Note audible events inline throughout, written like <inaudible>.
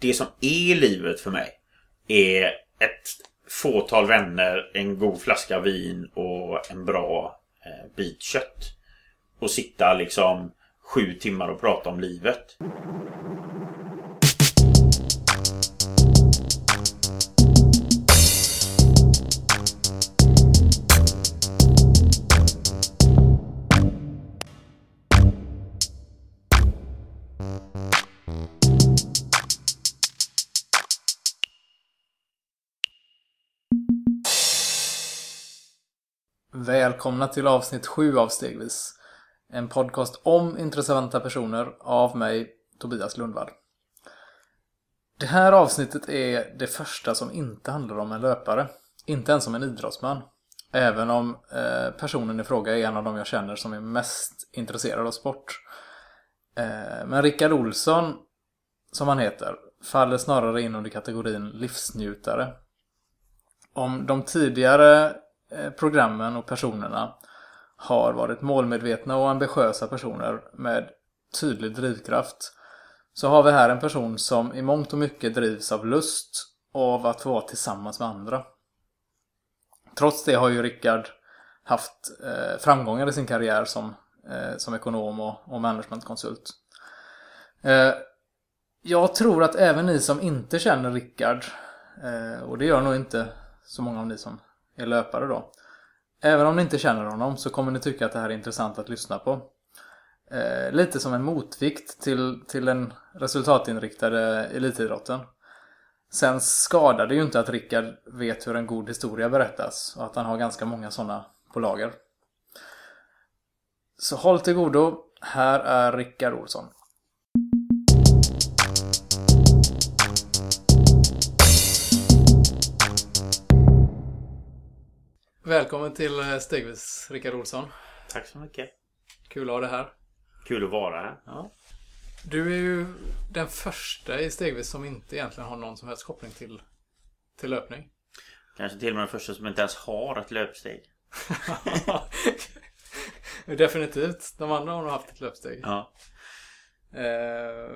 det som är livet för mig är ett fåtal vänner, en god flaska vin och en bra eh, bit kött. Och sitta liksom sju timmar och prata om livet. Välkomna till avsnitt 7 av Stegvis. En podcast om intressanta personer av mig, Tobias Lundvall. Det här avsnittet är det första som inte handlar om en löpare. Inte ens om en idrottsman. Även om eh, personen i fråga är en av de jag känner som är mest intresserad av sport. Eh, men Rickard Olsson, som han heter, faller snarare in under kategorin livsnjutare. Om de tidigare Eh, programmen och personerna har varit målmedvetna och ambitiösa personer med tydlig drivkraft så har vi här en person som i mångt och mycket drivs av lust och av att få vara tillsammans med andra. Trots det har ju Rickard haft eh, framgångar i sin karriär som, eh, som ekonom och, och managementkonsult. Jag tror att även ni som inte känner Rickard, och det gör nog inte så många av ni som är löpare då. Även om ni inte känner honom så kommer ni tycka att det här är intressant att lyssna på. Eh, lite som en motvikt till, till den resultatinriktade elitidrotten. Sen skadar det ju inte att Rickard vet hur en god historia berättas och att han har ganska många sådana på lager. Så håll till godo. Här är Rickard Olsson. Välkommen till eh, Stegvis, Rickard Olsson. Tack så mycket. Kul att ha dig här. Kul att vara här. Ja. Du är ju den första i Stegvis som inte egentligen har någon som helst koppling till, till löpning. Kanske till och med den första som inte ens har ett löpsteg. <laughs> Definitivt. De andra har nog haft ett löpsteg. Ja. Eh,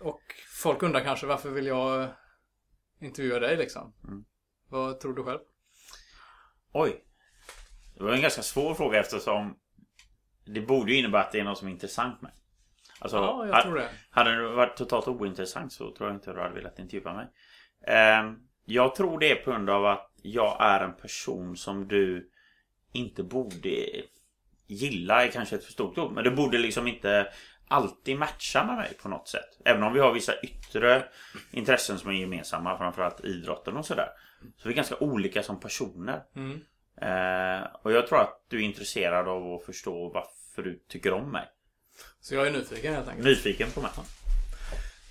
och folk undrar kanske varför vill jag intervjua dig liksom? Mm. Vad tror du själv? Oj. Det var en ganska svår fråga eftersom det borde ju innebära att det är något som är intressant med. Alltså, ja, jag tror det. Hade det varit totalt ointressant så tror jag inte du hade velat intervjua mig. Eh, jag tror det är på grund av att jag är en person som du inte borde gilla är kanske ett för stort ord. Men det borde liksom inte alltid matcha med mig på något sätt. Även om vi har vissa yttre intressen som är gemensamma. Framförallt idrotten och sådär. Så vi är ganska olika som personer. Mm. Eh, och jag tror att du är intresserad av att förstå varför du tycker om mig. Så jag är nyfiken helt enkelt. Nyfiken på mig.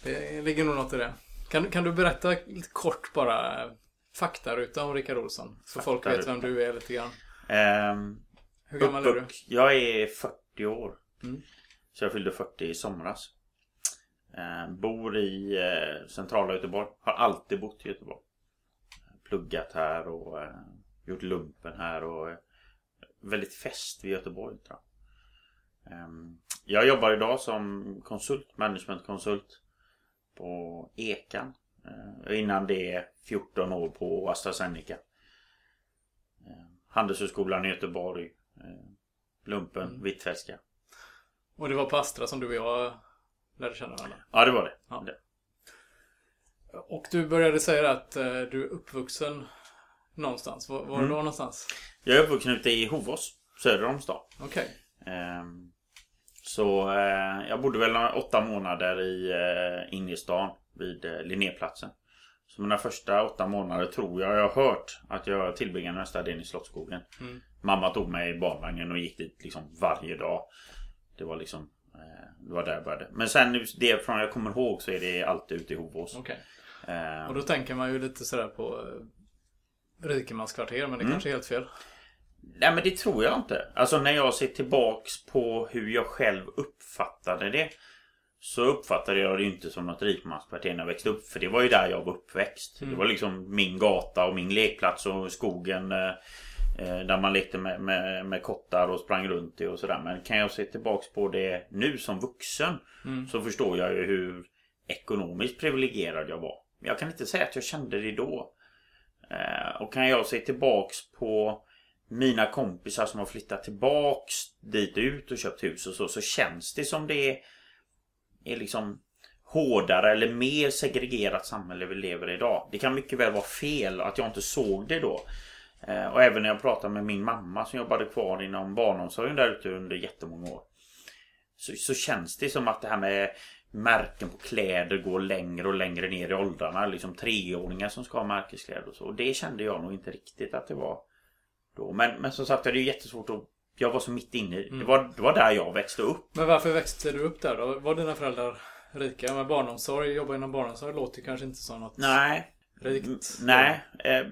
Det ligger nog något i det. Kan, kan du berätta lite kort bara faktaruta om Rickard Olsson? Så folk vet vem du är lite grann. Eh, Hur gammal är du? Jag är 40 år. Mm. Så jag fyllde 40 i somras. Eh, bor i eh, centrala Göteborg. Har alltid bott i Göteborg. Pluggat här och eh, gjort lumpen här och eh, väldigt fest vid Göteborg tror jag. Ehm, jag jobbar idag som konsult, managementkonsult på Ekan. Eh, innan det 14 år på AstraZeneca. Eh, Handelshögskolan i Göteborg. Eh, lumpen, Mm. Hvitfeldtska. Och det var på Astra som du och jag lärde känna varandra. Ja det var det. Ja. det. Och du började säga att eh, du är uppvuxen någonstans. Var, var Mm. då någonstans? Jag är uppvuxen ute i Hovås, söder om stan. Okej. Ehm, Så eh, jag bodde väl åtta månader i eh, inne i stan vid eh, Linnéplatsen. Så mina första åtta månader tror jag jag har hört att jag tillbringade mestadels i Slottsskogen. Mm. Mamma tog mig i barnvagnen och gick dit liksom varje dag. Det var liksom eh, Det var där jag började. Men sen det från jag kommer ihåg så är det alltid ute i Hovås. Okej. Eh, Och då tänker man ju lite sådär på eh, rikemanskvarter, men det Mm. kanske är helt fel. Nej men det tror jag inte. Alltså när jag ser tillbaks på hur jag själv uppfattade det. Så uppfattade jag det inte som något rikmanskvarter när jag växte upp. För det var ju där jag var uppväxt. Mm. Det var liksom min gata och min lekplats och skogen. Eh, där man lekte med, med, med kottar och sprang runt i och sådär. Men kan jag se tillbaks på det nu som vuxen. Mm. Så förstår jag ju hur ekonomiskt privilegierad jag var. Men jag kan inte säga att jag kände det då. Eh, och kan jag se tillbaks på mina kompisar som har flyttat tillbaks dit ut och köpt hus och så, så känns det som det är, är liksom hårdare eller mer segregerat samhälle vi lever i idag. Det kan mycket väl vara fel att jag inte såg det då. Eh, och även när jag pratade med min mamma som jobbade kvar inom barnomsorgen där ute under jättemånga år. Så, så känns det som att det här med märken på kläder går längre och längre ner i åldrarna. Liksom treåringar som ska ha märkeskläder och så. Och det kände jag nog inte riktigt att det var då. Men, men som sagt det är jättesvårt att jag var så mitt inne. Mm. Det, var, det var där jag växte upp. Men varför växte du upp där då? Var dina föräldrar rika? Med barnomsorg, jobba inom barnomsorg låter kanske inte som något Nej. rikt. Nej. Eh,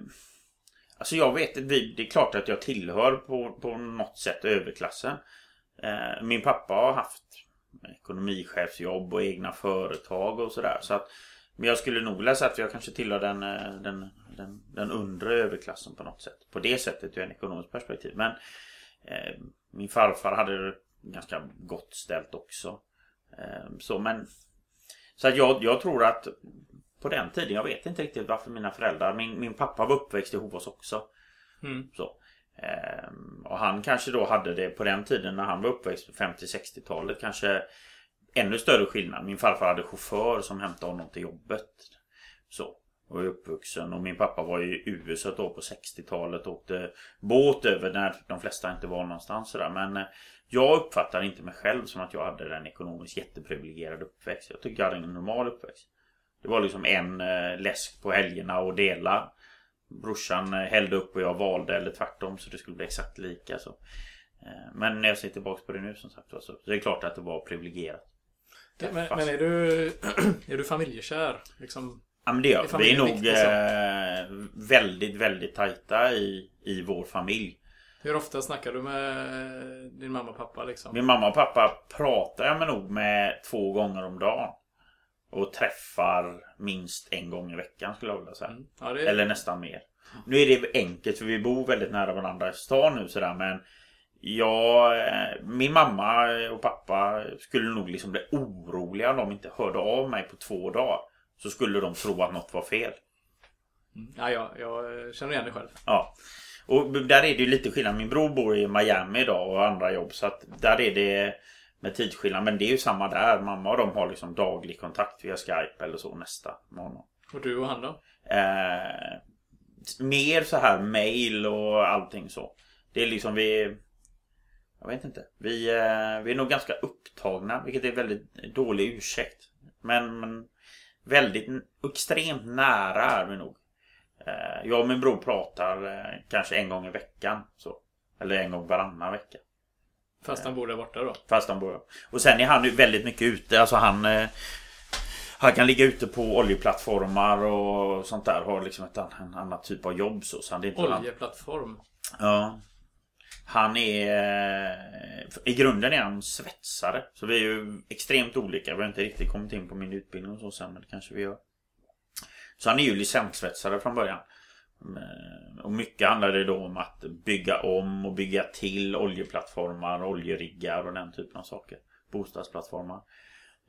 alltså jag vet det är klart att jag tillhör på, på något sätt överklassen. Eh, min pappa har haft ekonomichefsjobb och egna företag och sådär. Så att, men jag skulle nog vilja säga att jag kanske tillhör den, eh, den, den, den undre överklassen på något sätt. På det sättet ur en ekonomisk perspektiv. Men eh, min farfar hade det ganska gott ställt också. Eh, så men Så att jag, jag tror att på den tiden, jag vet inte riktigt varför mina föräldrar, min, min pappa var uppväxt i Hovås också. Mm. Så. Ehm, och han kanske då hade det på den tiden när han var uppväxt på 50-60-talet kanske ännu större skillnad. Min farfar hade chaufför som hämtade honom till jobbet. Så. Och är uppvuxen. Och min pappa var i USA då på 60-talet och åkte båt över när de flesta inte var någonstans sådär. Men eh, jag uppfattar inte mig själv som att jag hade en ekonomiskt jätteprivilegierad uppväxt. Jag tycker jag hade en normal uppväxt. Det var liksom en eh, läsk på helgerna och dela brorsan eh, hällde upp och jag valde eller tvärtom så det skulle bli exakt lika. Så. Eh, men när jag ser tillbaka på det nu som sagt så det är klart att det var privilegierat. Men, men, är, du, <clears throat> är du familjekär? Liksom, ja men det gör vi. är nog eh, väldigt, väldigt tajta i, i vår familj. Hur ofta snackar du med din mamma och pappa? Liksom? Min mamma och pappa pratar jag med nog med två gånger om dagen. Och träffar minst en gång i veckan skulle jag vilja säga. Mm. Ja, är... Eller nästan mer. Nu är det enkelt för vi bor väldigt nära varandra i stan nu sådär men Ja, min mamma och pappa skulle nog liksom bli oroliga om de inte hörde av mig på två dagar. Så skulle de tro att något var fel. Mm. Ja, jag, jag känner igen det själv. Ja. Och där är det ju lite skillnad. Min bror bor i Miami idag och andra jobb. Så att där är det med tidsskillnad. Men det är ju samma där. Mamma och de har liksom daglig kontakt via Skype eller så nästa morgon. Och du och han då? Eh, mer så här mail och allting så. Det är liksom vi... Jag vet inte. Vi, eh, vi är nog ganska upptagna. Vilket är väldigt dålig ursäkt. Men, men väldigt extremt nära är vi nog. Eh, jag och min bror pratar eh, kanske en gång i veckan. Så. Eller en gång varannan vecka. Fast han bor där borta då? Fast han bor Och sen är han ju väldigt mycket ute. Alltså han... Eh, han kan ligga ute på oljeplattformar och sånt där. Har liksom ett en annat typ av jobb så. så han, inte Oljeplattform? Han, ja. Han är... I grunden är han svetsare. Så vi är ju extremt olika. Vi har inte riktigt kommit in på min utbildning och så sen. Men det kanske vi gör. Så han är ju licenssvetsare från början. Eh, och mycket handlar det då om att bygga om och bygga till oljeplattformar, oljeriggar och den typen av saker. Bostadsplattformar.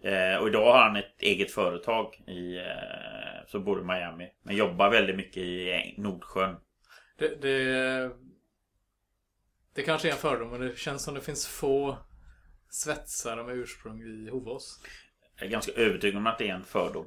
Eh, och idag har han ett eget företag i, eh, som bor i Miami. Men jobbar väldigt mycket i Nordsjön. Det, det, det kanske är en fördom men det känns som det finns få svetsare med ursprung i Hovås. Jag är ganska övertygad om att det är en fördom.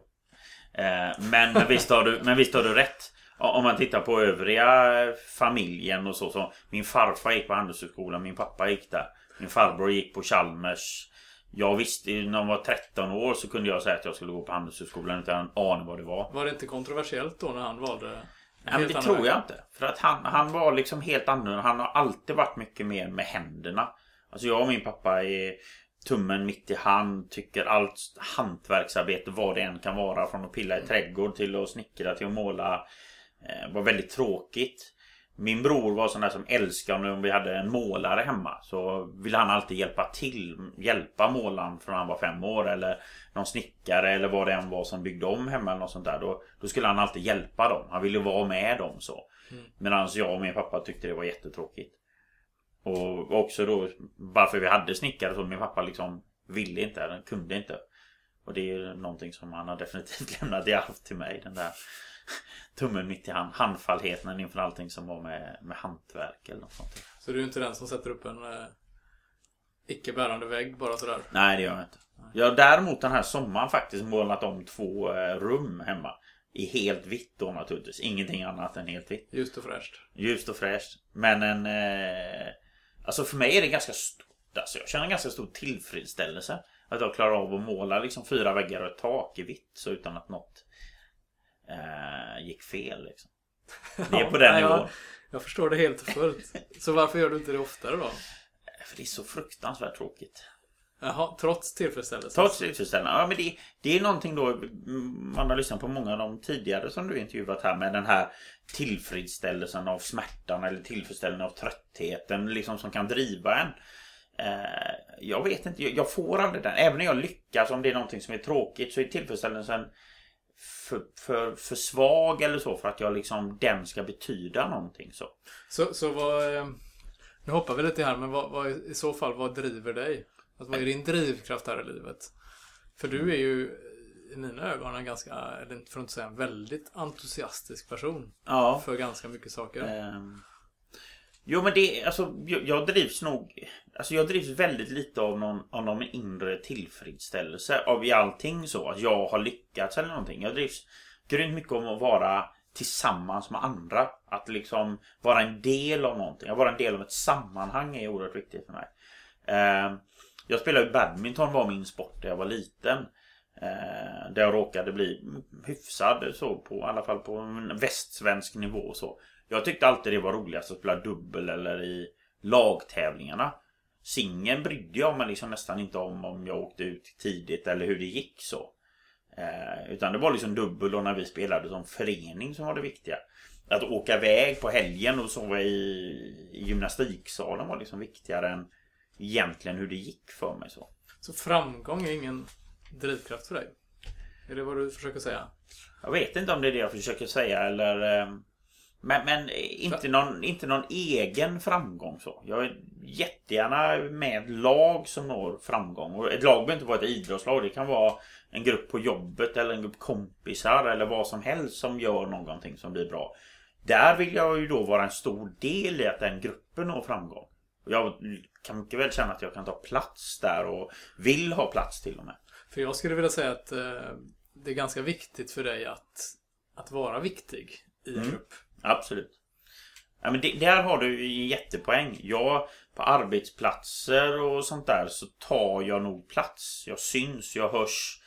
Men, visst har du, men visst har du rätt. Om man tittar på övriga familjen och så. så min farfar gick på Handelshögskolan, min pappa gick där. Min farbror gick på Chalmers. Jag visste när jag var 13 år så kunde jag säga att jag skulle gå på Handelshögskolan utan en aning vad det var. Var det inte kontroversiellt då när han valde? Nej, men det tror jag inte. För att han, han var liksom helt annorlunda. Han har alltid varit mycket mer med händerna. Alltså jag och min pappa är tummen mitt i hand. Tycker allt hantverksarbete, vad det än kan vara. Från att pilla i trädgård till att snickra till att måla var väldigt tråkigt. Min bror var sån där som älskade om vi hade en målare hemma. Så ville han alltid hjälpa till. Hjälpa målaren från han var fem år. Eller någon snickare eller vad det än var som byggde om hemma eller något sånt där. Då, då skulle han alltid hjälpa dem. Han ville vara med dem så. Mm. Medan jag och min pappa tyckte det var jättetråkigt. Och också då varför vi hade snickare så min pappa liksom ville inte, eller kunde inte. Och det är någonting som han har definitivt <laughs> lämnat i arv till mig. Den där <laughs> tummen mitt i hand. Handfallheten inför allting som var med, med hantverk eller något sånt. Så du är inte den som sätter upp en eh, icke-bärande vägg bara sådär? Nej, det gör jag inte. Jag har däremot den här sommaren faktiskt målat om två eh, rum hemma. I helt vitt då naturligtvis. Ingenting annat än helt vitt. Ljust och fräscht. Ljust och fräscht. Men en... Eh, alltså för mig är det ganska stort. Alltså jag känner en ganska stor tillfredsställelse. Att jag klarar av att måla liksom fyra väggar och ett tak i vitt. Så utan att något eh, gick fel liksom. <laughs> Det är på den nivån. jag, jag förstår det helt och fullt. Så varför gör du inte det oftare då? För det är så fruktansvärt tråkigt. Jaha, trots tillfredsställelse? Trots tillfredsställande. Ja, men det, det är någonting då. mm, Man har lyssnat på många av de tidigare som du intervjuat här med den här tillfredsställelsen av smärtan eller tillfredsställelsen av tröttheten liksom som kan driva en. Eh, jag vet inte, jag, jag får aldrig den. Även när jag lyckas om det är någonting som är tråkigt så är tillfredsställelsen för, för, för svag eller så för att jag liksom den ska betyda någonting så. Så, så vad... eh, Nu hoppar vi lite här, men vad, vad, i så fall, vad driver dig? Alltså, vad är din drivkraft här i livet? För du är ju i mina ögon en ganska, eller för att inte säga en väldigt entusiastisk person. Ja. För ganska mycket saker. Ehm, Jo men det, alltså jag, jag drivs nog Alltså jag drivs väldigt lite av någon, av någon inre tillfredsställelse av i allting så att jag har lyckats eller någonting. Jag drivs grymt mycket om att vara tillsammans med andra. Att liksom vara en del av någonting. Att vara en del av ett sammanhang är oerhört viktigt för mig. Eh, jag spelade badminton var min sport när jag var liten. Eh, där jag råkade bli hyfsad så på, i alla fall på en västsvensk nivå så. Jag tyckte alltid det var roligast att spela dubbel eller i lagtävlingarna. Singeln brydde jag mig liksom nästan inte om om jag åkte ut tidigt eller hur det gick så. Eh, utan det var liksom dubbel och när vi spelade som förening som var det viktiga. Att åka iväg på helgen och sova i, i gymnastiksalen var liksom viktigare än egentligen hur det gick för mig så. Så framgång är ingen drivkraft för dig? Är det vad du försöker säga? Jag vet inte om det är det jag försöker säga eller eh, men, men inte, någon, inte någon egen framgång så. Jag är jättegärna med lag som når framgång. Och ett lag behöver inte vara ett idrottslag. Det kan vara en grupp på jobbet eller en grupp kompisar eller vad som helst som gör någonting som blir bra. Där vill jag ju då vara en stor del i att den gruppen når framgång. Jag kan mycket väl känna att jag kan ta plats där och vill ha plats till och med. För jag skulle vilja säga att eh, det är ganska viktigt för dig att, att vara viktig i en Mm. grupp. Absolut. Ja, men det, där har du en jättepoäng. Jag, på arbetsplatser och sånt där så tar jag nog plats. Jag syns, jag hörs.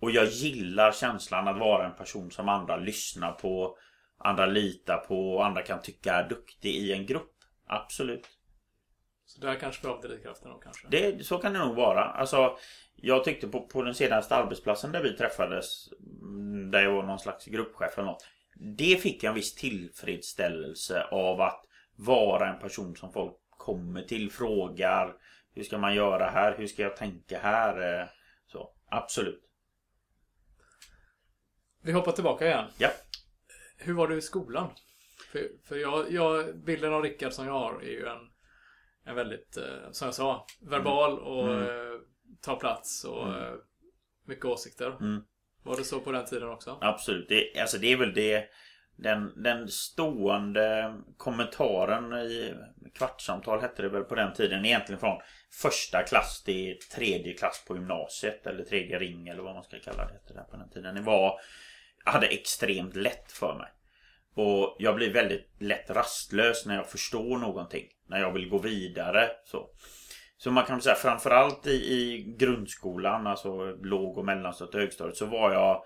Och jag gillar känslan att vara en person som andra lyssnar på. Andra litar på och andra kan tycka är duktig i en grupp. Absolut. Så där kanske vi har drivkraften då kanske. Det, så kan det nog vara. Alltså, jag tyckte på, på den senaste arbetsplatsen där vi träffades. mm, Där jag var någon slags gruppchef eller något. Det fick jag en viss tillfredsställelse av att vara en person som folk kommer till, frågar. Hur ska man göra här? Hur ska jag tänka här? Eh, Så, absolut. Vi hoppar tillbaka igen. Ja. Hur var du i skolan? För, för jag, jag, bilden av Rickard som jag har är ju en, en väldigt, eh, som jag sa, verbal och Mm. eh, ta plats och Mm. mycket åsikter. Mm. Var det så på den tiden också? Absolut. Det, alltså det är väl det den, den stående kommentaren i kvartssamtal hette det väl på den tiden. Egentligen från första klass till tredje klass på gymnasiet. Eller tredje ring eller vad man ska kalla det. där på den tiden. Det var, jag hade extremt lätt för mig. Och jag blir väldigt lätt rastlös när jag förstår någonting. När jag vill gå vidare. Så, så man kan säga framförallt i, i grundskolan, alltså låg och mellanstadiet och högstadiet, så var jag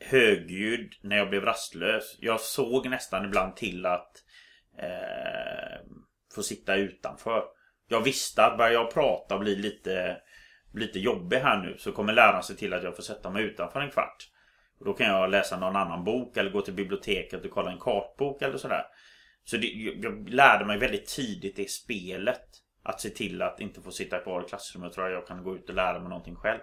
högljudd när jag blev rastlös. Jag såg nästan ibland till att eh, få sitta utanför. Jag visste att börjar jag prata och bli lite, lite jobbig här nu så kommer läraren se till att jag får sätta mig utanför en kvart. Och då kan jag läsa någon annan bok eller gå till biblioteket och kolla en kartbok eller sådär. Så det, jag jag lärde mig väldigt tidigt det spelet. Att se till att inte få sitta kvar i klassrummet. tror jag jag kan gå ut och lära mig någonting själv.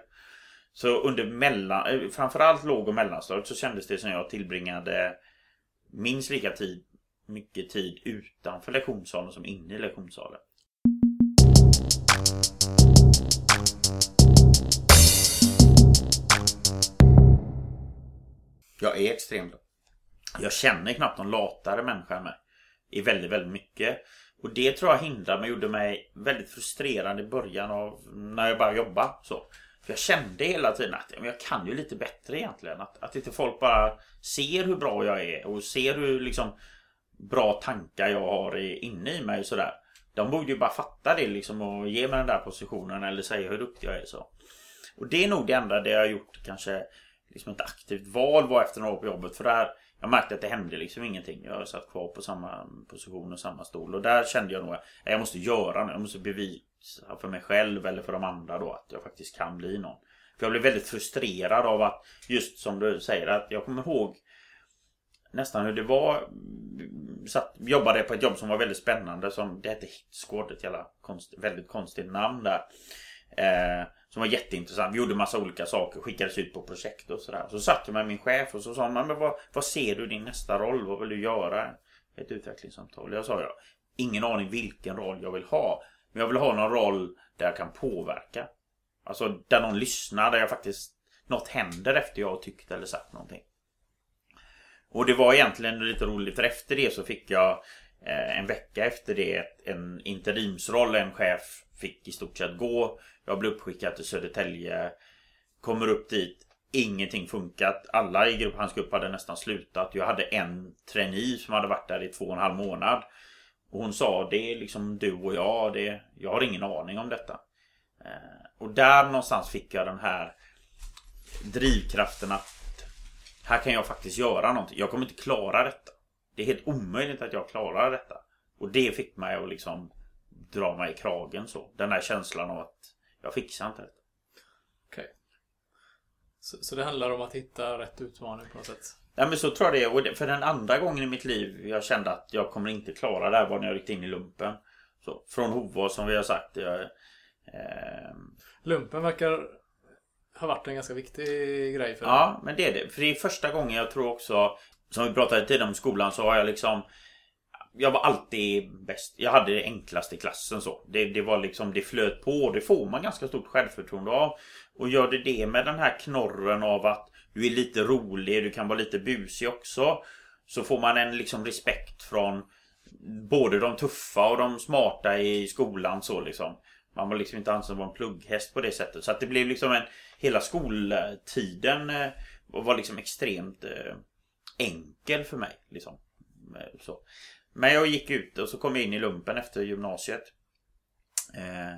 Så under mellan, eh, framförallt låg och mellanstadiet så kändes det som jag tillbringade minst lika tid, mycket tid utanför lektionssalen som inne i lektionssalen. Jag är extremt. Jag känner knappt någon latare människa med. I väldigt, väldigt mycket. Och det tror jag hindrade mig, gjorde mig väldigt frustrerad i början av när jag började jobba. Så. För jag kände hela tiden att jag kan ju lite bättre egentligen. Att, att inte folk bara ser hur bra jag är och ser hur liksom bra tankar jag har inne i mig och sådär. De borde ju bara fatta det liksom och ge mig den där positionen eller säga hur duktig jag är så. Och det är nog det enda det jag har gjort kanske liksom ett aktivt val var efter några år på jobbet. För där jag märkte att det hände liksom ingenting. Jag satt kvar på samma position och samma stol. Och där kände jag nog att jag måste göra något. Jag måste bevisa för mig själv eller för de andra då att jag faktiskt kan bli någon. För jag blev väldigt frustrerad av att just som du säger att jag kommer ihåg nästan hur det var. Satt, jobbade på ett jobb som var väldigt spännande. Som, det hette Hitsquad. Ett jävla konst, väldigt konstigt namn där. Eh, som var jätteintressant. Vi gjorde massa olika saker. Skickades ut på projekt och sådär. Så satt jag med min chef och så sa han. Men vad, vad ser du din nästa roll? Vad vill du göra? Ett utvecklingssamtal. Jag sa jag. Ingen aning vilken roll jag vill ha. Men jag vill ha någon roll där jag kan påverka. Alltså där någon lyssnar. Där jag faktiskt något händer efter jag har tyckt eller sagt någonting. Och det var egentligen lite roligt för efter det så fick jag Eh, en vecka efter det en interimsroll. En chef fick i stort sett gå. Jag blev uppskickad till Södertälje. Kommer upp dit. Ingenting funkat. Alla i grupp, hans grupp hade nästan slutat. Jag hade en trainee som hade varit där i två och en halv månad. Och hon sa det är liksom du och jag. Det, jag har ingen aning om detta. Eh, och där någonstans fick jag den här drivkraften att här kan jag faktiskt göra någonting. Jag kommer inte klara detta. Det är helt omöjligt att jag klarar detta. Och det fick mig att liksom dra mig i kragen så. Den här känslan av att jag fixar inte detta. Okej. Okay. Så, så, det handlar om att hitta rätt utmaning på något sätt? Ja men så tror jag det är. Och för den andra gången i mitt liv jag kände att jag kommer inte klara det här var när jag ryckte in i lumpen. Så, från Hovås som vi har sagt. Jag, eh... Lumpen verkar ha varit en ganska viktig grej för dig. Ja, men det är det. För det är första gången jag tror också som vi pratade tidigare om skolan så har jag liksom jag var alltid bäst. Jag hade det enklast i klassen så. Det, det var liksom, det flöt på. Det får man ganska stort självförtroende av. Och gör det det med den här knorren av att du är lite rolig, du kan vara lite busig också. Så får man en liksom respekt från både de tuffa och de smarta i skolan så liksom. Man var liksom inte ansedd vara en plugghäst på det sättet. Så att det blev liksom en... Hela skoltiden eh, var liksom extremt eh, enkel för mig. Liksom. Eh, så. Men jag gick ut och så kom jag in i lumpen efter gymnasiet. Eh,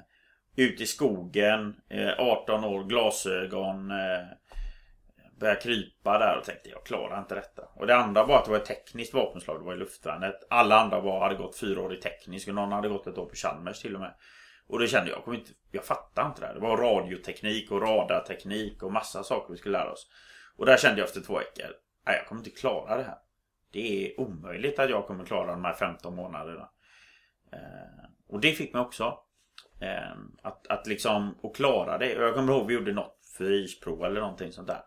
ut i skogen, eh, 18 år, glasögon. Eh, började krypa där och tänkte jag klarar inte detta. Och det andra var att det var ett tekniskt vapenslag. Det var i luftvärnet. Alla andra var, hade gått fyra år i teknisk och någon hade gått ett år på Chalmers till och med. Och då kände jag, jag, inte, jag fattar inte det här. Det var radioteknik och radarteknik och massa saker vi skulle lära oss. Och där kände jag efter två veckor, nej jag kommer inte klara det här. Det är omöjligt att jag kommer klara de här 15 månaderna. Eh, och det fick mig också. Eh, att, att liksom, och klara det. Jag kommer ihåg vi gjorde något fysprov eller någonting sånt där.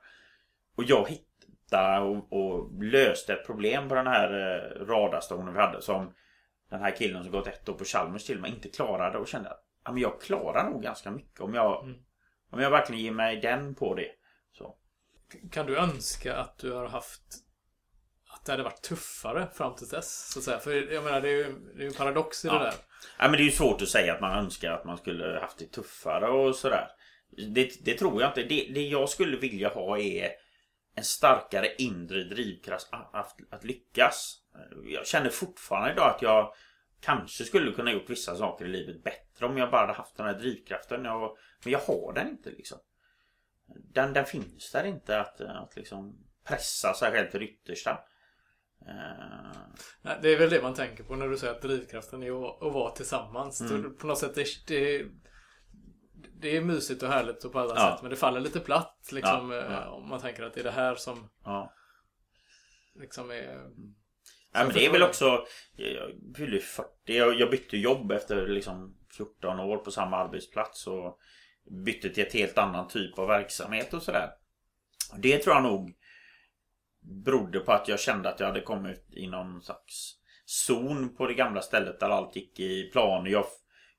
Och jag hittade och, och löste ett problem på den här eh, radarstationen vi hade. Som den här killen som gått ett år på Chalmers till mig inte klarade. Och kände att ja, men jag klarar nog ganska mycket om jag, mm. om jag verkligen ger mig den på det. Kan du önska att du har haft att det hade varit tuffare fram till dess. Så att säga. För jag menar, det är ju, det är en paradox i ja. det där. Ja, men det är ju svårt att säga att man önskar att man skulle haft det tuffare och sådär. Det, det tror jag inte. Det, det jag skulle vilja ha är en starkare inre drivkraft att, att, att, lyckas. Jag känner fortfarande idag att jag kanske skulle kunna gjort vissa saker i livet bättre om jag bara hade haft den här drivkraften. Jag, men jag har den inte liksom. Den, den finns där inte att, att liksom pressa sig själv till det yttersta. Nej, det är väl det man tänker på när du säger att drivkraften är att, vara tillsammans. Mm. På något sätt det, det, det är mysigt och härligt och på alla ja. sätt. Men det faller lite platt liksom. Ja, ja. Eh, om man tänker att det är det här som liksom är... Ja, men det är väl också... Jag fyllde 40. Jag, jag bytte jobb efter liksom 14 år på samma arbetsplats. Och bytte till ett helt annan typ av verksamhet och sådär. Det tror jag nog berodde på att jag kände att jag hade kommit i någon slags zon på det gamla stället där allt gick i plan. Jag,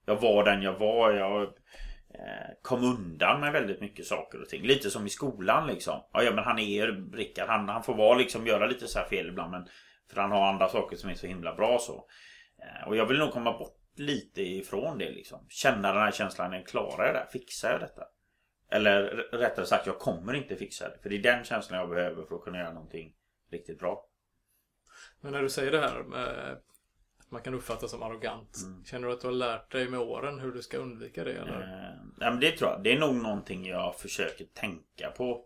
jag var den jag var. Jag eh, kom undan med väldigt mycket saker och ting. Lite som i skolan liksom. Ja, ja men han är Rickard. Han, han får vara liksom göra lite så här fel ibland. Men, för han har andra saker som är så himla bra så. Eh, och jag vill nog komma bort lite ifrån det liksom. Känna den här känslan. Jag klarar jag det? Fixar jag detta? Eller rättare sagt, jag kommer inte fixa det. För det är den känslan jag behöver för att kunna göra någonting riktigt bra. Men när du säger det här med att man kan uppfattas som arrogant. Mm. Känner du att du har lärt dig med åren hur du ska undvika det? Eller? Eh, ja, men det tror jag. Det är nog någonting jag försöker tänka på.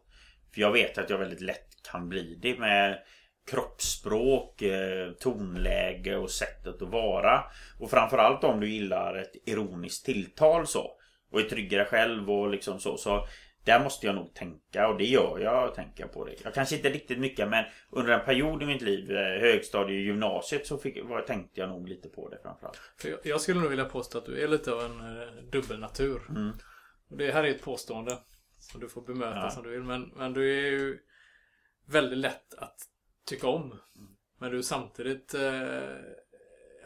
För jag vet att jag väldigt lätt kan bli det med kroppsspråk, eh, tonläge och sättet att vara. Och framförallt om du gillar ett ironiskt tilltal så. Och är trygg dig själv och liksom så. Så där måste jag nog tänka och det gör jag. Tänka på det. Jag kanske inte riktigt mycket men under en period i mitt liv, eh, högstadie och gymnasiet så fick, var, tänkte jag nog lite på det framförallt. För jag, skulle nog vilja påstå att du är lite av en eh, dubbelnatur. Mm. Det här är ett påstående som du får bemöta ja. som du vill. Men, men du är ju väldigt lätt att tycka om. Men du samtidigt eh,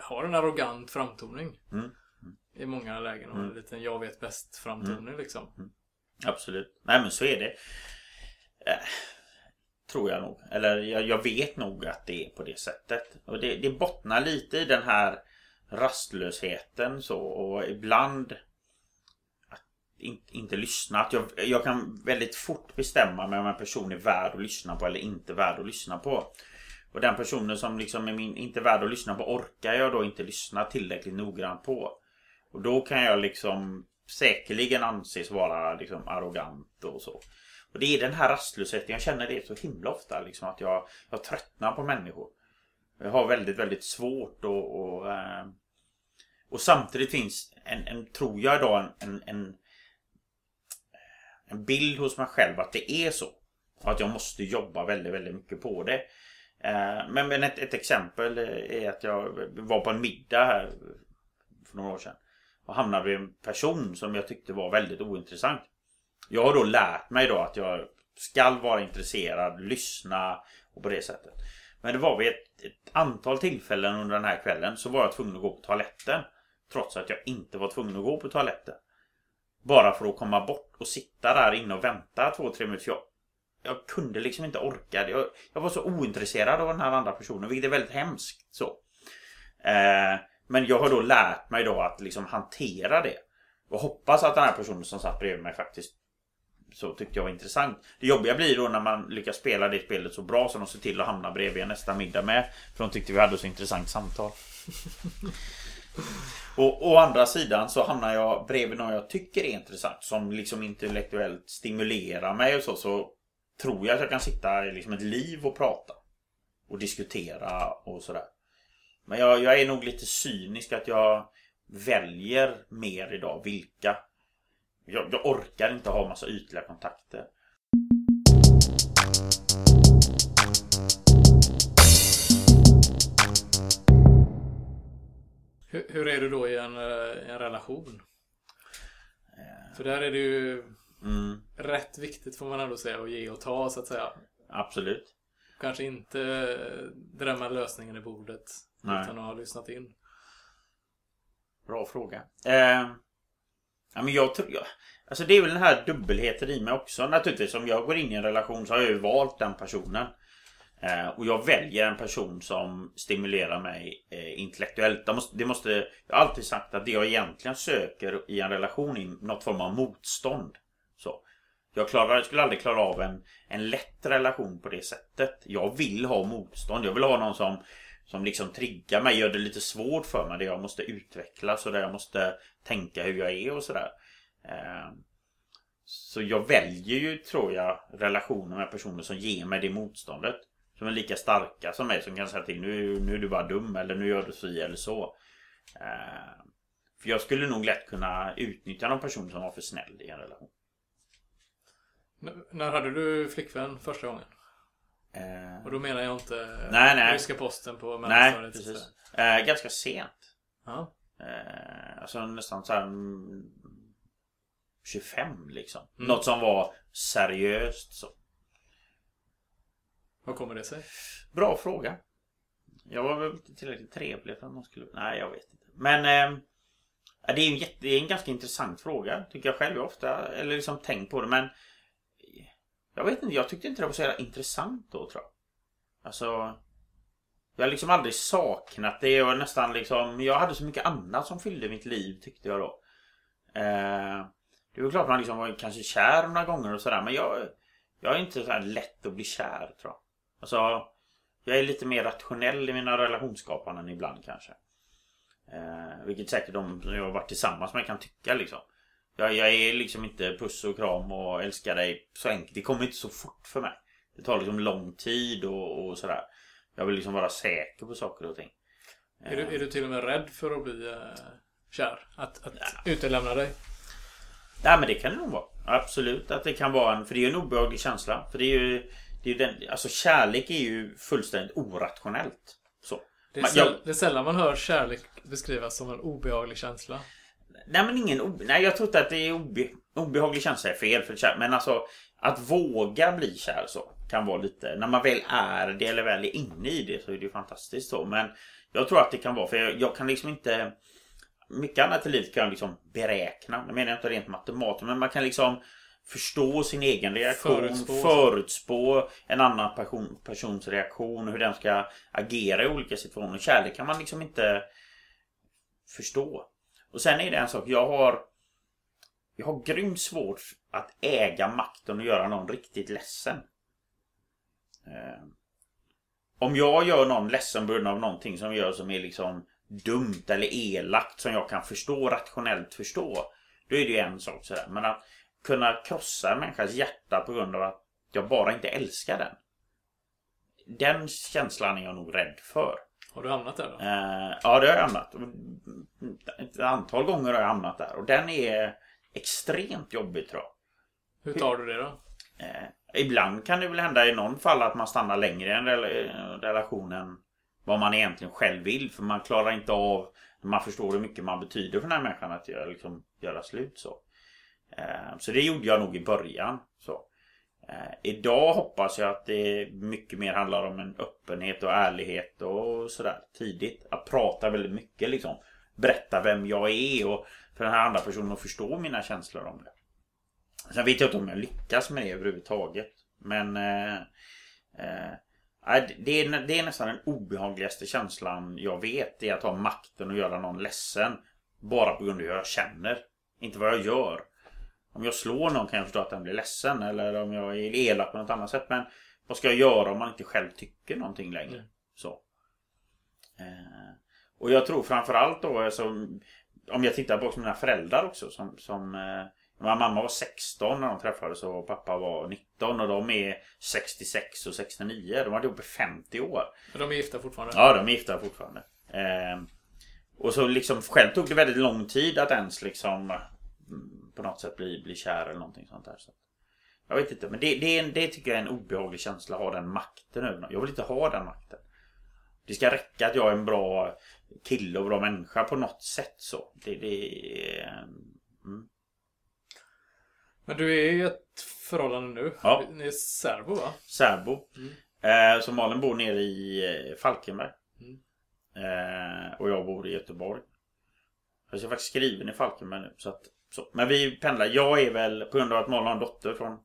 har en arrogant framtoning. Mm. Mm. I många lägen. Och en mm. liten jag vet bäst framtoning mm. liksom. Absolut. Nej men så är det. Eh, tror jag nog. Eller jag, jag, vet nog att det är på det sättet. Och det, det bottnar lite i den här rastlösheten så. Och ibland in, inte lyssnat. Jag, jag kan väldigt fort bestämma mig om en person är värd att lyssna på eller inte värd att lyssna på. Och den personen som liksom är min, inte värd att lyssna på orkar jag då inte lyssna tillräckligt noggrant på. Och då kan jag liksom säkerligen anses vara liksom arrogant och så. Och det är den här rastlösheten. Jag känner det så himla ofta. Liksom, att jag, jag tröttnar på människor. Jag har väldigt, väldigt svårt och, eh, och, och samtidigt finns en, en, tror jag idag, en, en, en bild hos mig själv att det är så. Och att jag måste jobba väldigt, väldigt mycket på det. Eh, men, men ett, ett exempel är att jag var på en middag här för några år sedan. Och hamnade vid en person som jag tyckte var väldigt ointressant. Jag har då lärt mig då att jag skall vara intresserad, lyssna och på det sättet. Men det var vid ett, ett, antal tillfällen under den här kvällen så var jag tvungen att gå på toaletten. Trots att jag inte var tvungen att gå på toaletten. Bara för att komma bort och sitta där inne och vänta två, tre minuter. Jag, jag kunde liksom inte orka. Jag, jag var så ointresserad av den här andra personen, vilket är väldigt hemskt. Så. Eh, men jag har då lärt mig då att liksom hantera det. Och hoppas att den här personen som satt bredvid mig faktiskt så tyckte jag var intressant. Det jobbiga blir då när man lyckas spela det spelet så bra som de ser till att hamna bredvid nästa middag med. För de tyckte vi hade så intressant samtal. <laughs> <laughs> och å andra sidan så hamnar jag bredvid någon jag tycker är intressant. Som liksom intellektuellt stimulerar mig och så. Så tror jag att jag kan sitta i liksom ett liv och prata. Och diskutera och sådär. Men jag, jag är nog lite cynisk att jag väljer mer idag vilka. Jag, jag orkar inte ha massa ytliga kontakter. Hur, hur, är du då i en, eh, en relation? Eh. För där är det ju mm. rätt viktigt får man ändå säga att ge och ta så att säga. Absolut. Kanske inte drämma lösningen i bordet. Nej. Utan att ha lyssnat in. Bra fråga. Eh, ja, men jag tror... Jag, alltså det är väl den här dubbelheten i mig också. Naturligtvis om jag går in i en relation så har jag ju valt den personen. Eh, och jag väljer en person som stimulerar mig eh, intellektuellt. Det måste, det måste, jag har alltid sagt att det jag egentligen söker i en relation är något form av motstånd. Så. Jag, klarar, jag skulle aldrig klara av en, en lätt relation på det sättet. Jag vill ha motstånd. Jag vill ha någon som som liksom triggar mig, gör det lite svårt för mig. Där jag måste utvecklas och där jag måste tänka hur jag är och sådär. Eh, så jag väljer ju, tror jag, relationer med personer som ger mig det motståndet. Som är lika starka som mig, som kan säga till nu, nu är du bara dum eller nu gör du si eller så. Eh, för jag skulle nog lätt kunna utnyttja någon person som var för snäll i en relation. N när hade du flickvän första gången? Eh, och då menar jag inte nej, nej. ryska posten på mellanstadiet. Nej, precis. Eh, ganska sent. Ja. Eh, alltså nästan så här 25 mm, liksom. Mm. Något som var seriöst så. Vad kommer det sig? Bra fråga. Jag var väl inte tillräckligt trevlig för att man skulle... Nej, jag vet inte. Men... Eh, det är, en jätte, det är en ganska intressant fråga. Tycker jag själv. Jag har ofta eller liksom tänkt på det men Jag vet inte, jag tyckte inte det var så jävla intressant då tror jag. Alltså Jag har liksom aldrig saknat det och nästan liksom Jag hade så mycket annat som fyllde mitt liv tyckte jag då. Eh, det är väl klart man liksom var kanske kär några gånger och sådär men jag Jag är inte så här lätt att bli kär tror jag. Alltså Jag är lite mer rationell i mina relationsskapanden ibland kanske. Eh, vilket säkert de som jag har varit tillsammans med kan tycka liksom. Jag, jag är liksom inte puss och kram och älskar dig så enkelt. Det kommer inte så fort för mig. Det tar liksom lång tid och, och sådär. Jag vill liksom vara säker på saker och ting. Är du, är du till och med rädd för att bli uh, kär? Att, att ja. utelämna dig? Nej men det kan det nog vara. Absolut att det kan vara en... För det är ju en obehaglig känsla. För det är ju... Det är den, alltså kärlek är ju fullständigt orationellt. Så. Det är, man, jag, det är sällan man hör kärlek beskrivas som en obehaglig känsla. Nej men ingen Nej jag tror inte att det är obe, obehaglig känsla är fel för kär. Men alltså att våga bli kär så kan vara lite... När man väl är det eller väl är inne i det så är det ju fantastiskt så. Men jag tror att det kan vara för jag, jag kan liksom inte... Mycket annat i livet kan jag liksom beräkna. Jag menar inte rent matematiskt men man kan liksom förstå sin egen reaktion, förutspå, förutspå en annan person, persons reaktion och hur den ska agera i olika situationer. Kärlek kan man liksom inte förstå. Och sen är det en sak, jag har jag har grymt svårt att äga makten och göra någon riktigt ledsen. Eh, om jag gör någon ledsen på grund av någonting som gör som är liksom dumt eller elakt som jag kan förstå, rationellt förstå. Då är det ju en sak sådär. Men att kunna krossa en människas hjärta på grund av att jag bara inte älskar den. Den känslan är jag nog rädd för. Har du hamnat där då? Eh, ja, det har jag hamnat. Ett antal gånger har jag hamnat där. Och den är extremt jobbig tror jag. Hur tar du det då? Eh, ibland kan det väl hända i någon fall att man stannar längre i en relation än vad man egentligen själv vill. För man klarar inte av, man förstår hur mycket man betyder för den här människan att göra, liksom, göra slut så. Eh, så det gjorde jag nog i början. Så. Eh, idag hoppas jag att det mycket mer handlar om en öppenhet och ärlighet och sådär tidigt. Att prata väldigt mycket liksom. Berätta vem jag är och för den här andra personen att förstå mina känslor om det. Sen vet jag inte om jag lyckas med det överhuvudtaget. Men eh, eh, det, är, det är nästan den obehagligaste känslan jag vet. Det är att ha makten och göra någon ledsen. Bara på grund av hur jag känner. Inte vad jag gör. Om jag slår någon kan jag förstå att den blir ledsen eller om jag är elak på något annat sätt. Men vad ska jag göra om man inte själv tycker någonting längre? Mm. Så. Eh, och jag tror framförallt då alltså, om jag tittar på mina föräldrar också som, som eh, Mamma var 16 när de träffades och pappa var 19 och de är 66 och 69. De har varit ihop i 50 år. Men de är gifta fortfarande? Ja, de är gifta fortfarande. Eh, och så liksom själv tog det väldigt lång tid att ens liksom på något sätt bli, bli kär eller någonting sånt där. Så. Jag vet inte, men det, det, det tycker jag är en obehaglig känsla att ha den makten över Jag vill inte ha den makten. Det ska räcka att jag är en bra kille och bra människa på något sätt så. Det, det mm. Men du är i ett förhållande nu. Ja. Ni är särbo va? Särbo. Mm. Eh, så Malin bor nere i eh, Falkenberg. Mm. Eh, och jag bor i Göteborg. Jag är faktiskt skriven i Falkenberg nu. Så att så. Men vi pendlar. Jag är väl, på grund av att Malin har en dotter från,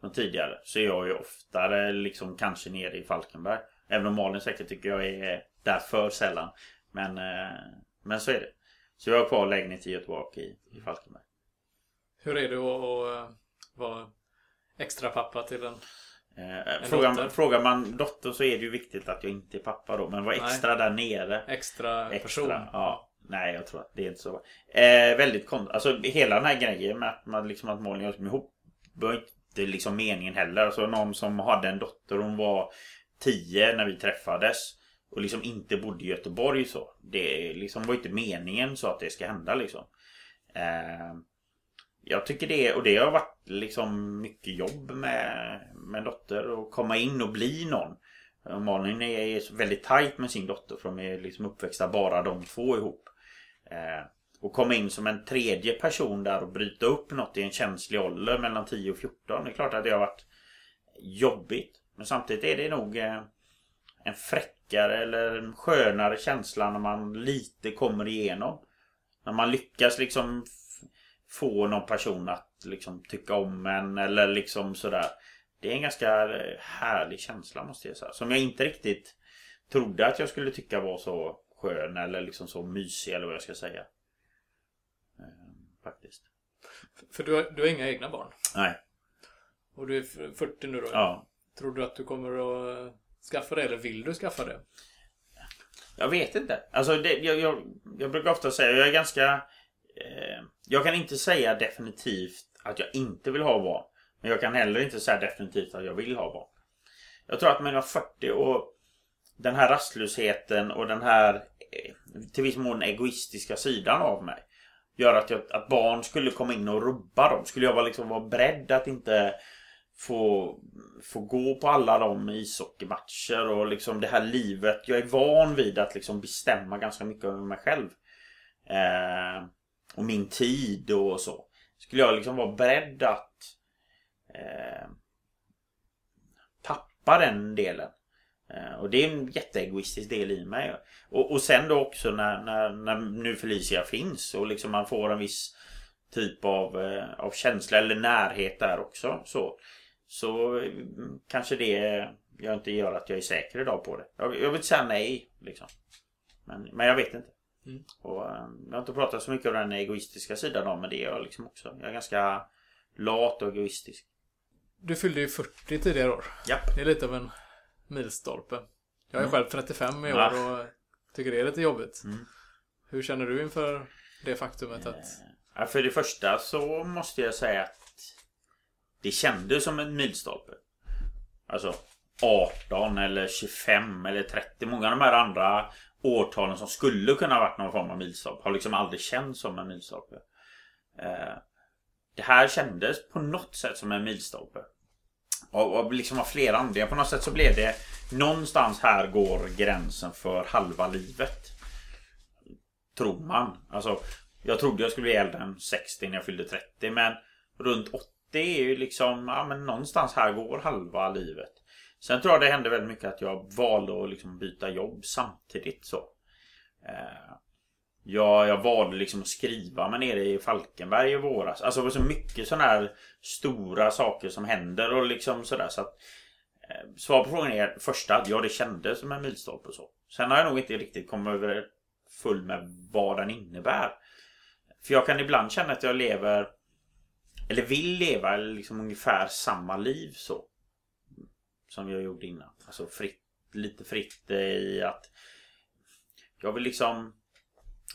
från tidigare, så är jag ju oftare liksom kanske nere i Falkenberg. Även om Malin säkert tycker jag är där för sällan. Men, eh, men så är det. Så jag har kvar lägenhet i Göteborg i, i Falkenberg. Hur är det att, att vara extra pappa till en, eh, frågar, frågar man dottern så är det ju viktigt att jag inte är pappa då. Men vara extra där nere. Extra, extra person. Ja. Nej, jag tror att det är inte så. Eh, väldigt konstigt. Alltså hela den här grejen med att man liksom att Malin och jag ska ihop. var inte liksom meningen heller. Alltså någon som hade en dotter. Hon var 10 när vi träffades. Och liksom inte bodde i Göteborg så. Det liksom var inte meningen så att det ska hända liksom. Eh, jag tycker det, och det har varit liksom mycket jobb med, med dotter. Och komma in och bli någon. Malin är väldigt tajt med sin dotter för de är liksom uppväxta bara de två ihop. Eh, och komma in som en tredje person där och bryta upp något i en känslig ålder mellan 10 och 14. Det är klart att det har varit jobbigt. Men samtidigt är det nog eh, en fräckare eller en skönare känsla när man lite kommer igenom När man lyckas liksom få någon person att liksom tycka om en eller liksom sådär. Det är en ganska eh, härlig känsla måste jag säga. Som jag inte riktigt trodde att jag skulle tycka var så skön eller liksom så mysig eller vad jag ska säga. Faktiskt. För du har, du har inga egna barn? Nej. Och du är 40 nu då? Ja. Tror du att du kommer att skaffa det eller vill du skaffa det? Jag vet inte. Alltså det, jag, jag, jag brukar ofta säga, jag är ganska... Eh, jag kan inte säga definitivt att jag inte vill ha barn. Men jag kan heller inte säga definitivt att jag vill ha barn. Jag tror att när jag var 40 och den här rastlösheten och den här eh, till viss mån egoistiska sidan av mig gör att, jag, att barn skulle komma in och rubba dem. Skulle jag vara, liksom, vara beredd att inte få, få gå på alla de ishockeymatcher och liksom det här livet. Jag är van vid att liksom bestämma ganska mycket över mig själv. Eh, och min tid och så. Skulle jag liksom vara beredd att eh, tappa den delen. Eh, och det är en jätteegoistisk del i mig. Och, och sen då också när, när, när nu Felicia finns och liksom man får en viss typ av, eh, av känsla eller närhet där också. Så, så mm, kanske det jag inte gör att jag är säker idag på det. Jag, jag vill inte säga nej. Liksom. Men, men jag vet inte. Mm. Och, eh, jag har inte pratat så mycket om den egoistiska sidan av men det är jag liksom också. Jag är ganska lat och egoistisk. Du fyllde ju 40 tidigare år. Japp. Det är lite av en milstolpe. Jag är mm. själv 35 i år och tycker det är lite jobbigt. Mm. Hur känner du inför det faktumet att... Ja, för det första så måste jag säga att det kändes som en milstolpe. Alltså 18 eller 25 eller 30. Många av de här andra årtalen som skulle kunna varit någon form av milstolpe har liksom aldrig känts som en milstolpe. Eh, det här kändes på något sätt som en milstolpe. Och, och liksom av flera anledningar. På något sätt så blev det Någonstans här går gränsen för halva livet. Tror man. Alltså, jag trodde jag skulle bli äldre än 60 när jag fyllde 30. Men runt 80 är ju liksom, ja men någonstans här går halva livet. Sen tror jag det hände väldigt mycket att jag valde att liksom byta jobb samtidigt så. Eh, jag, jag valde liksom att skriva mig nere i Falkenberg i våras. Alltså det var så mycket sådana här stora saker som händer och liksom sådär så att eh, Svar på frågan är första att ja det kändes som en milstolpe och så. Sen har jag nog inte riktigt kommit över full med vad den innebär. För jag kan ibland känna att jag lever eller vill leva liksom ungefär samma liv så. Som jag gjorde innan. Alltså fritt, lite fritt i att jag vill liksom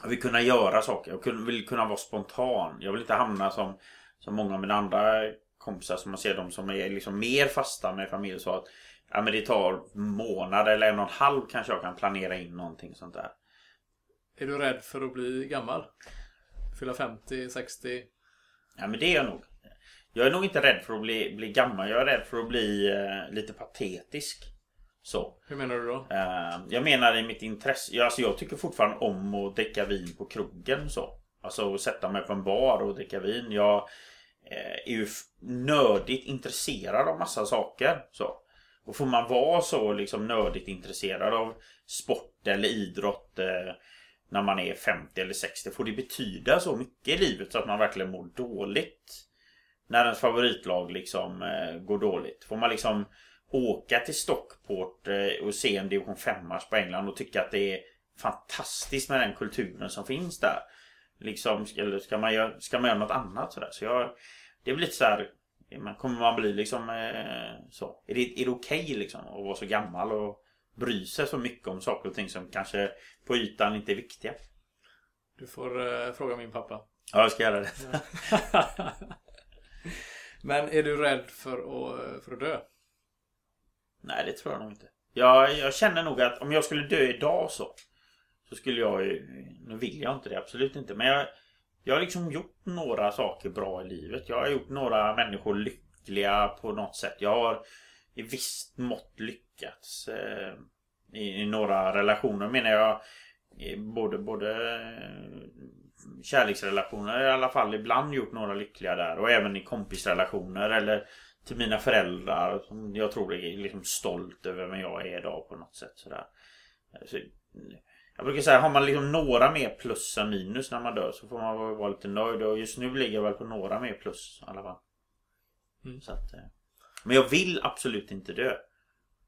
jag vill kunna göra saker. Jag vill kunna vara spontan. Jag vill inte hamna som, som många av mina andra kompisar som man ser dem som är liksom mer fasta med familj. Så att ja, men det tar månader eller en och en halv kanske jag kan planera in någonting sånt där. Är du rädd för att bli gammal? Fylla 50, 60? Ja men det är jag nog. Jag är nog inte rädd för att bli, bli gammal. Jag är rädd för att bli eh, lite patetisk. Så. Hur menar du då? Uh, jag menar i mitt intresse. Alltså jag tycker fortfarande om att dricka vin på krogen så. Alltså sätta mig på en bar och dricka vin. Jag uh, är ju nördigt intresserad av massa saker. Så. Och får man vara så liksom nördigt intresserad av sport eller idrott uh, när man är 50 eller 60 får det betyda så mycket i livet så att man verkligen mår dåligt. När ens favoritlag liksom går dåligt. Får man liksom åka till Stockport eh, och se en division 5-match på England och tycka att det är fantastiskt med den kulturen som finns där. Liksom, eller ska man göra, ska man göra något annat sådär? Så jag, det blir lite såhär Kommer man bli liksom eh, så? Är det, är det okej okay, liksom att vara så gammal och bry sig så mycket om saker och ting som kanske på ytan inte är viktiga? Du får eh, fråga min pappa. Ja, jag ska göra det. <laughs> Men är du rädd för att, för att dö? Nej, det tror jag nog inte. Jag, jag känner nog att om jag skulle dö idag så Så skulle jag ju Nu vill jag inte det, absolut inte. Men jag Jag har liksom gjort några saker bra i livet. Jag har gjort några människor lyckliga på något sätt. Jag har i visst mått lyckats eh, i, i, några relationer menar jag. Både, både eh, kärleksrelationer i alla fall ibland gjort några lyckliga där och även i kompisrelationer eller till mina föräldrar som jag tror är liksom stolt över vem jag är idag på något sätt sådär. Så, Jag brukar säga, har man liksom några mer plus än minus när man dör så får man vara lite nöjd. Och just nu ligger jag väl på några mer plus i alla fall. Mm. Så att, eh, men jag vill absolut inte dö.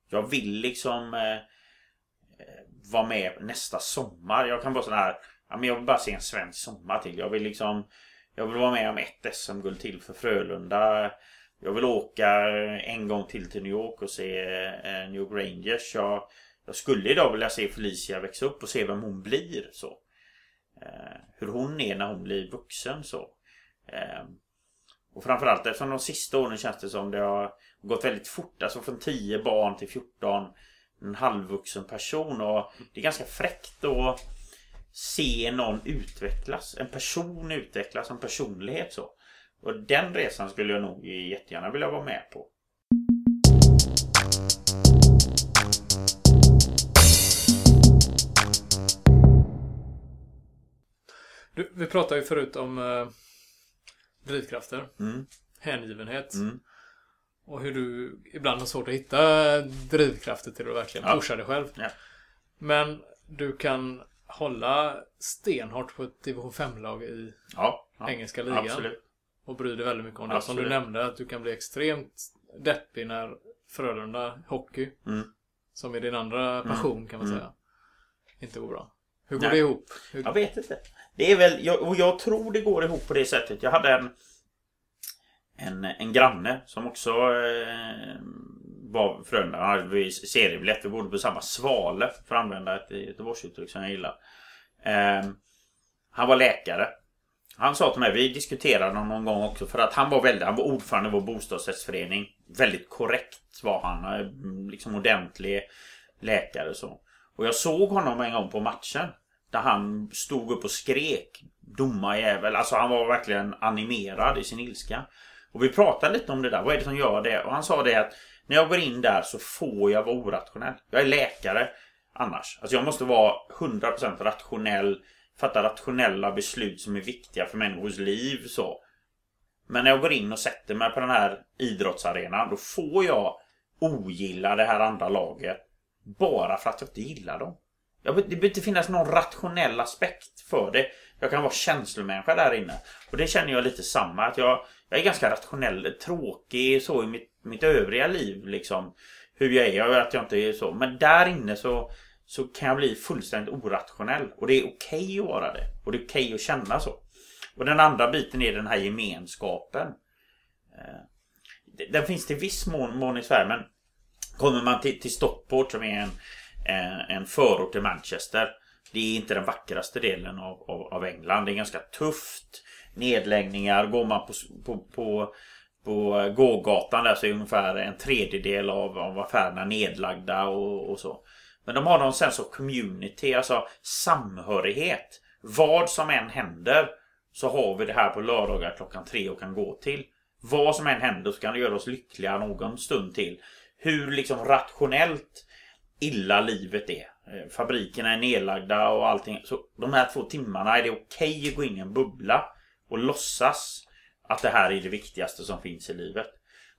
Jag vill liksom eh, eh, vara med nästa sommar. Jag kan bara sån här... Ja, men jag vill bara se en svensk sommar till. Jag vill liksom... Jag vill vara med om ett SM-guld till för Frölunda. Jag vill åka en gång till till New York och se eh, New York Rangers. Jag, jag skulle idag vilja se Felicia växa upp och se vem hon blir. så eh, Hur hon är när hon blir vuxen. så eh, Och framförallt eftersom de sista åren känns det som det har gått väldigt fort. Alltså från 10 barn till 14 en halvvuxen person. Och det är ganska fräckt att se någon utvecklas. En person utvecklas, en personlighet så. Och den resan skulle jag nog jättegärna vilja vara med på. Du, vi pratade ju förut om eh, drivkrafter. Mm. Hängivenhet. Mm. Och hur du ibland har svårt att hitta drivkrafter till att verkligen Ja. pusha dig själv. Ja. Men du kan hålla stenhårt på ett division 5-lag i Ja, engelska ligan. Absolut. Och bryr dig väldigt mycket om det. Som du Absolut. nämnde, att du kan bli extremt deppig när Frölunda Hockey, Mm. som är din andra passion kan man Mm. säga, inte går bra. Hur går Nej. det ihop? Hur... Jag vet inte. Det är väl, jag, och jag tror det går ihop på det sättet. Jag hade en en, en granne som också eh, var Frölunda. Han hade seriebiljett. Vi bodde på samma svale för att använda ett Göteborgsuttryck som jag gillar. Eh, han var läkare. Han sa till mig, vi diskuterade honom någon gång också för att han var väldigt, han var ordförande i vår bostadsrättsförening. Väldigt korrekt var han. Eh, liksom ordentlig läkare och så. Och jag såg honom en gång på matchen. Där han stod upp och skrek Domarjävel. Alltså han var verkligen animerad i sin ilska. Och vi pratade lite om det där. Vad är det som gör det? Och han sa det att när jag går in där så får jag vara orationell. Jag är läkare annars. Alltså jag måste vara 100% rationell. Fatta rationella beslut som är viktiga för människors liv. så. Men när jag går in och sätter mig på den här idrottsarenan då får jag ogilla det här andra laget. Bara för att jag inte gillar dem. Jag, det behöver inte finnas någon rationell aspekt för det. Jag kan vara känslomänniska där inne. Och det känner jag lite samma. Att jag, jag är ganska rationell, tråkig så i mitt, mitt övriga liv. liksom Hur jag är. och att jag inte är så. Men där inne så, så kan jag bli fullständigt orationell. Och det är okej att vara det. Och det är okej att känna så. Och den andra biten är den här gemenskapen. Eh, den finns till viss mån, mån i Sverige men Kommer man till, till Stockport som är en, en, en förort till Manchester Det är inte den vackraste delen av, av, av England. Det är ganska tufft Nedläggningar. Går man på, på, på, på gågatan där så är ungefär en tredjedel av, av affärerna nedlagda och, och så. Men de har någon sens av community, alltså samhörighet. Vad som än händer så har vi det här på lördagar klockan tre och kan gå till. Vad som än händer så kan det göra oss lyckliga någon stund till. Hur liksom rationellt illa livet är. Eh, fabrikerna är nedlagda och allting. Så de här två timmarna är det okej att gå in i en bubbla och låtsas att det här är det viktigaste som finns i livet.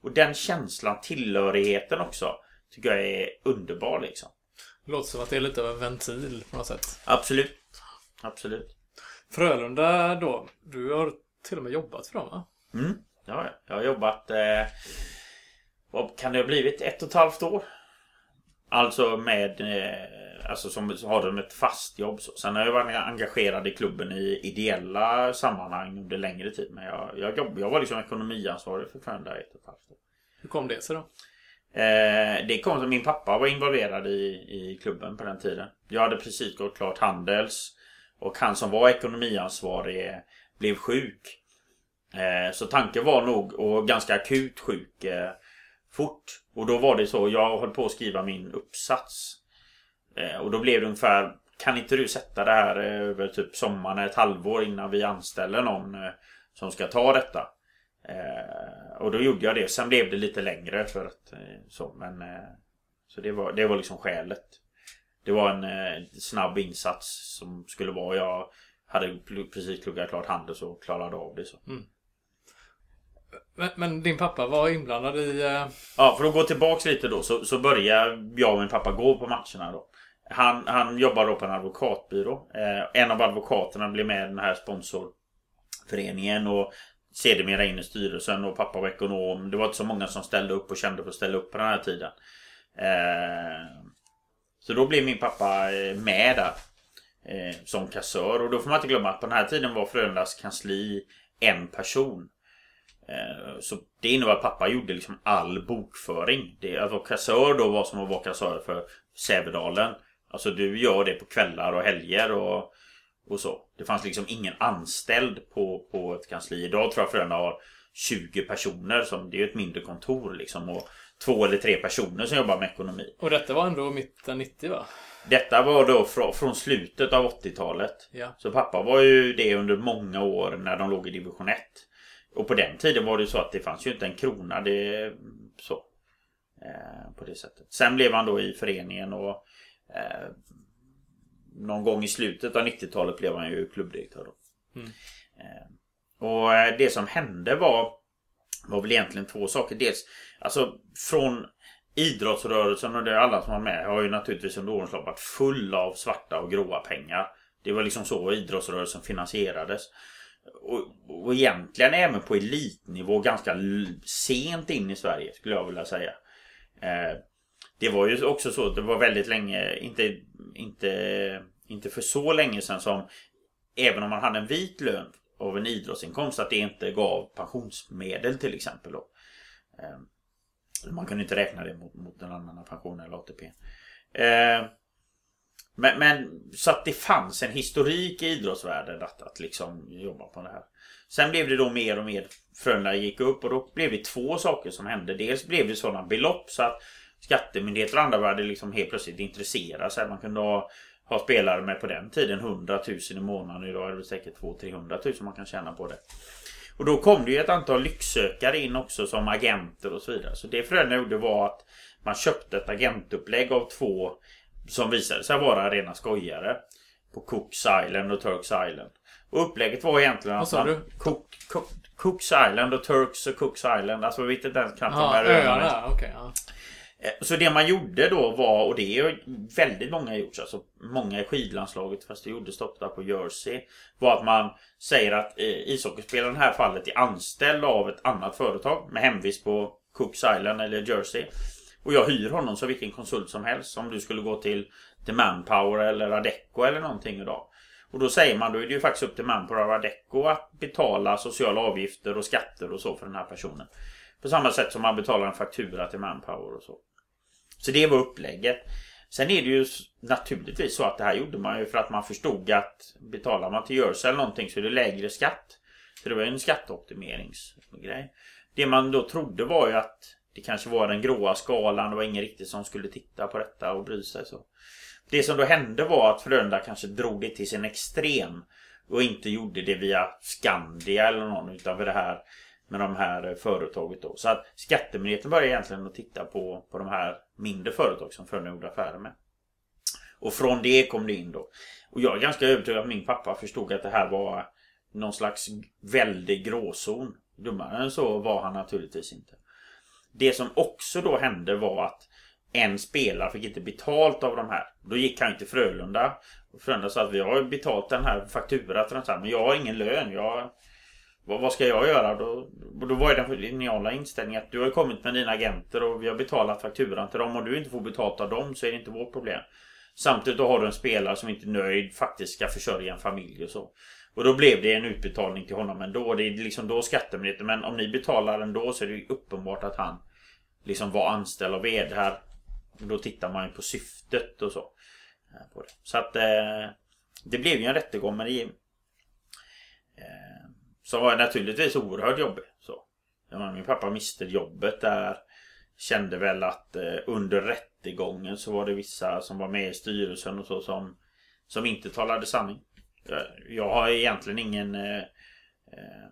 Och den känslan, tillhörigheten också, tycker jag är underbar liksom. Det låter som att det är lite av en ventil på något sätt. Absolut. Absolut. Frölunda då, du har till och med jobbat för dem va? Mm, ja, ja. jag har jobbat... Eh, vad kan det ha blivit? Ett och ett halvt år? Alltså med... Eh, alltså som, har de ett fast jobb. Så. Sen har jag varit engagerad i klubben i ideella sammanhang under längre tid. Men jag, jag, jobb, jag var liksom ekonomiansvarig för i ett och ett halvt år. Hur kom det sig då? Eh, det kom som min pappa var involverad i, i klubben på den tiden. Jag hade precis gått klart Handels. Och han som var ekonomiansvarig blev sjuk. Eh, så tanken var nog, och ganska akut sjuk, eh, fort. Och då var det så, jag höll på att skriva min uppsats. Eh, och då blev det ungefär, kan inte du sätta det här eh, över typ sommaren, ett halvår innan vi anställer någon eh, som ska ta detta. Och då gjorde jag det. Sen blev det lite längre för att så, men Så det var, det var liksom skälet. Det var en snabb insats som skulle vara. Jag hade precis pluggat klart Handels och klarade av det. Så. Men, men din pappa var inblandad i... Ja, för att gå tillbaks lite då så, så började jag och min pappa gå på matcherna då. Han, han jobbar då på en advokatbyrå. Eh, en av advokaterna blev med i den här sponsorföreningen och sedermera in i styrelsen och pappa var ekonom. Det var inte så många som ställde upp och kände för att ställa upp på den här tiden. Eh, så då blev min pappa eh, med där. Eh, som kassör. Och då får man inte glömma att på den här tiden var Frölundas kansli en person. Eh, så det innebar att pappa gjorde liksom all bokföring. Det, att vara kassör då var som att vara kassör för Sävedalen. Alltså du gör det på kvällar och helger och, och så. Det fanns liksom ingen anställd på, på ett kansli. Idag tror jag Frölunda har 20 personer. Som, det är ju ett mindre kontor liksom. Och två eller tre personer som jobbar med ekonomi. Och detta var ändå mitten 90 va? Detta var då från, från slutet av 80-talet. Ja. Så pappa var ju det under många år när de låg i division 1. Och på den tiden var det så att det fanns ju inte en krona. Det, så. Eh, på det sättet. Sen blev han då i föreningen och eh, någon gång i slutet av 90-talet blev han ju klubbdirektör. Då. Mm. Eh, och eh, det som hände var var väl egentligen två saker. Dels alltså från idrottsrörelsen och det alla som var med har ju naturligtvis under årens lopp varit full av svarta och gråa pengar. Det var liksom så idrottsrörelsen finansierades. Och, och egentligen även på elitnivå ganska sent in i Sverige skulle jag vilja säga. Eh, det var ju också så att det var väldigt länge, inte, inte, inte för så länge sedan som även om man hade en vit lön av en idrottsinkomst att det inte gav pensionsmedel till exempel. Då. Ehm, man kunde inte räkna det mot, mot den allmänna pensionen eller ATP. Ehm, men, men, så att det fanns en historik i idrottsvärlden att, att liksom jobba på det här. Sen blev det då mer och mer Frölunda gick upp och då blev det två saker som hände. Dels blev det sådana belopp så att skattemyndigheter och andra började liksom helt plötsligt intressera sig. Man kunde ha, ha spelare med på den tiden 100 000 i månaden. Idag är det säkert 200-300 000 man kan tjäna på det. Och då kom det ju ett antal lycksökare in också som agenter och så vidare. Så det Frölunda gjorde var att man köpte ett agentupplägg av två som visade sig vara rena skojare. På Cooks Island och Turks Island. Och upplägget var egentligen Vad att sa du? Cook, Cook, Cooks Island och Turks och Cooks Island. Alltså vi vet inte ens knappt de här öarna. Okej. ja. Eh, så det man gjorde då var, och det är väldigt många gjort, alltså många i skidlandslaget, fast det gjordes stopp där på Jersey, var att man säger att eh, ishockeyspelaren i det här fallet är anställd av ett annat företag med hemvist på Cooks Island eller Jersey. Och jag hyr honom som vilken konsult som helst. Om du skulle gå till, The Manpower eller Adecco eller någonting idag. Och då säger man, då är det ju faktiskt upp till Manpower och Adecco att betala sociala avgifter och skatter och så för den här personen. På samma sätt som man betalar en faktura till Manpower och så. Så det var upplägget. Sen är det ju naturligtvis så att det här gjorde man ju för att man förstod att betalar man till Jersey eller någonting så är det lägre skatt. Så det var ju en skatteoptimeringsgrej. Det man då trodde var ju att det kanske var den gråa skalan. Det var ingen riktigt som skulle titta på detta och bry sig så. Det som då hände var att Frölunda kanske drog det till sin extrem. Och inte gjorde det via Skandia eller någon utan för det här med de här eh, företaget då. Så att Skattemyndigheten började egentligen att titta på, på de här mindre företag som Frölunda gjorde affärer med. Och från det kom det in då. Och jag är ganska övertygad att min pappa förstod att det här var någon slags väldig gråzon. Dummare än så var han naturligtvis inte. Det som också då hände var att en spelare fick inte betalt av de här. Då gick han till Frölunda. Och Frölunda sa att vi har betalt den här fakturan till den här, men jag har ingen lön. Jag, vad, vad ska jag göra? Då, då var ju den geniala inställningen att du har kommit med dina agenter och vi har betalat fakturan till dem. Och du inte får betalt av dem så är det inte vårt problem. Samtidigt då har du en spelare som inte är nöjd faktiskt ska försörja en familj och så. Och då blev det en utbetalning till honom ändå. Det är liksom då skattemyndigheten. Men om ni betalar ändå så är det ju uppenbart att han liksom var anställd av er. Här, då tittar man ju på syftet och så. Eh, så att eh, det blev ju en rättegång men det, eh, som var naturligtvis oerhört jobbig. Så. Jag menar, min pappa miste jobbet där. Kände väl att eh, under rättegången så var det vissa som var med i styrelsen och så som Som inte talade sanning. Jag, jag har egentligen ingen eh, eh,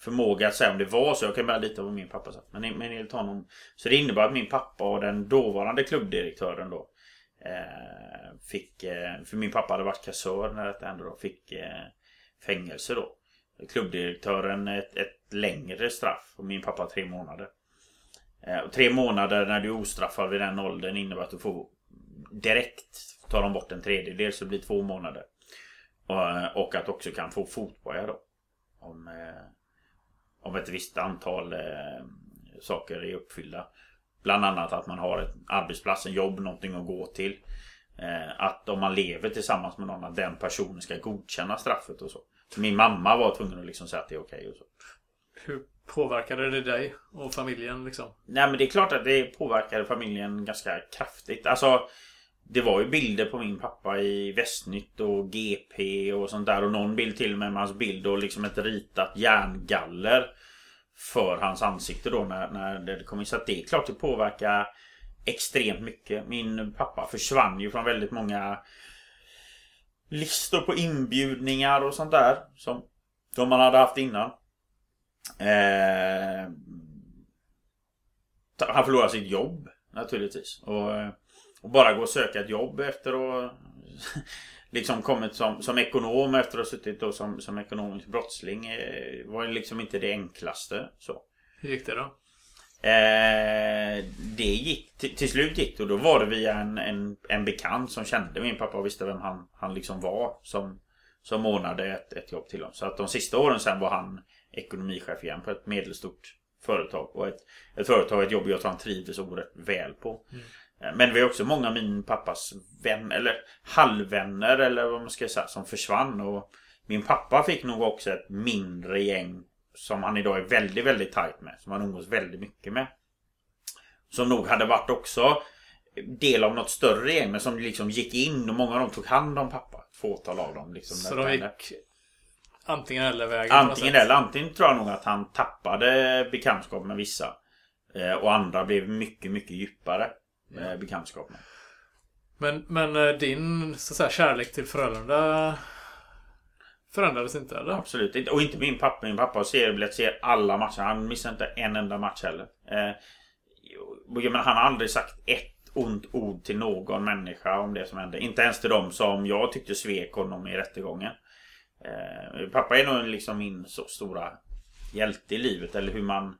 förmåga att säga om det var så. Jag kan bara lita på vad min pappa sa. Men, men enligt honom. Så det innebar att min pappa och den dåvarande klubbdirektören då. Eh, fick, eh, för min pappa hade varit kassör när detta hände då. Fick eh, fängelse då. Klubbdirektören ett, ett längre straff. Och min pappa tre månader. Eh, och tre månader när du är ostraffad vid den åldern innebär att du får direkt tar de bort en tredjedel så det blir två månader. Och, eh, och att också kan få fotboja då. Om, eh, om ett visst antal saker är uppfyllda. Bland annat att man har en arbetsplats, en jobb, någonting att gå till. Att om man lever tillsammans med någon att den personen ska godkänna straffet och så min mamma var tvungen att liksom säga att det är okej och så. Hur påverkade det dig och familjen liksom? Nej men det är klart att det påverkade familjen ganska kraftigt. Alltså det var ju bilder på min pappa i Västnytt och GP och sånt där. Och någon bild till med hans bild och liksom ett ritat järngaller. För hans ansikte då när, när det kom in. Så att det är klart det påverkar extremt mycket. Min pappa försvann ju från väldigt många listor på inbjudningar och sånt där. Som, som man hade haft innan. Eh, han förlorade sitt jobb naturligtvis. Och eh, och bara gå och söka ett jobb efter att <laughs> liksom kommit som, som ekonom efter att ha suttit då som, som ekonomisk brottsling eh, var liksom inte det enklaste. Så. Hur gick det då? Eh, det gick till, till, slut gick det och då var det via en, en, en bekant som kände min pappa och visste vem han, han liksom var som, som ordnade ett, ett jobb till honom. Så att de sista åren sen var han ekonomichef igen på ett medelstort företag. Och ett, ett företag, ett jobb jag tror han trivdes oerhört väl på. Mm. Eh, men vi har också många av min pappas vänner, eller halvvänner eller vad man ska säga, som försvann. Och min pappa fick nog också ett mindre gäng som han idag är väldigt, väldigt tajt med. Som han umgås väldigt mycket med. Som nog hade varit också del av något större gäng men som liksom gick in och många av dem tog hand om pappa. Ett fåtal av dem. Liksom, Så de gick antingen eller vägen? Antingen eller. Antingen tror jag nog att han tappade bekantskap med vissa. Eh, och andra blev mycket, mycket djupare ja. bekantskap med. Men, men eh, din så att säga, kärlek till Frölunda förändrades inte eller? Absolut inte. Och inte min pappa. Min pappa ser, ser alla matcher. Han missar inte en enda match heller. Eh, men han har aldrig sagt ett ont ord till någon människa om det som hände. Inte ens till dem som jag tyckte svek honom i rättegången. Eh, pappa är nog liksom min så stora hjälte i livet. Eller hur man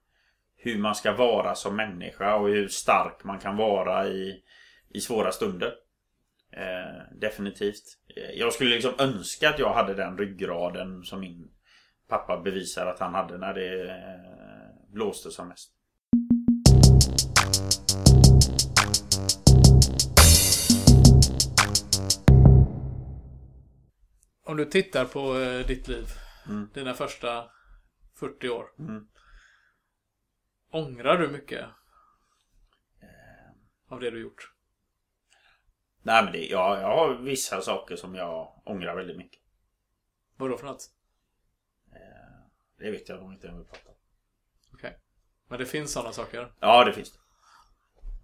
hur man ska vara som människa och hur stark man kan vara i, i svåra stunder. Eh, definitivt. Eh, jag skulle liksom önska att jag hade den ryggraden som min pappa bevisar att han hade när det eh, blåste som mest. Om du tittar på eh, ditt liv, mm. dina första 40 år. Mm. Ångrar du mycket? Av det du gjort? Nej men det, ja, jag har vissa saker som jag ångrar väldigt mycket. Vadå för något? Eh, det vet jag nog inte om vi pratar Okej. Okay. Men det finns sådana saker? Ja det finns det.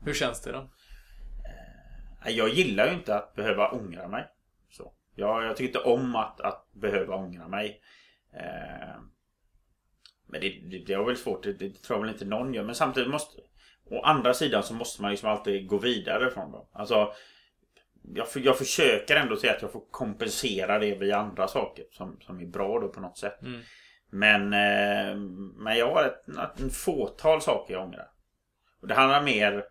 Hur känns det då? Eh, jag gillar ju inte att behöva ångra mig. Så. Jag, jag tycker inte om att, att behöva ångra mig. Men det, det, det var väl svårt, det, det tror jag väl inte någon gör. Men samtidigt måste... Å andra sidan så måste man liksom alltid gå vidare från dem. Alltså... Jag, jag försöker ändå se att jag får kompensera det via andra saker som, som är bra då på något sätt. Mm. Men, eh, men jag har ett, en fåtal saker jag ångrar. Och det handlar mer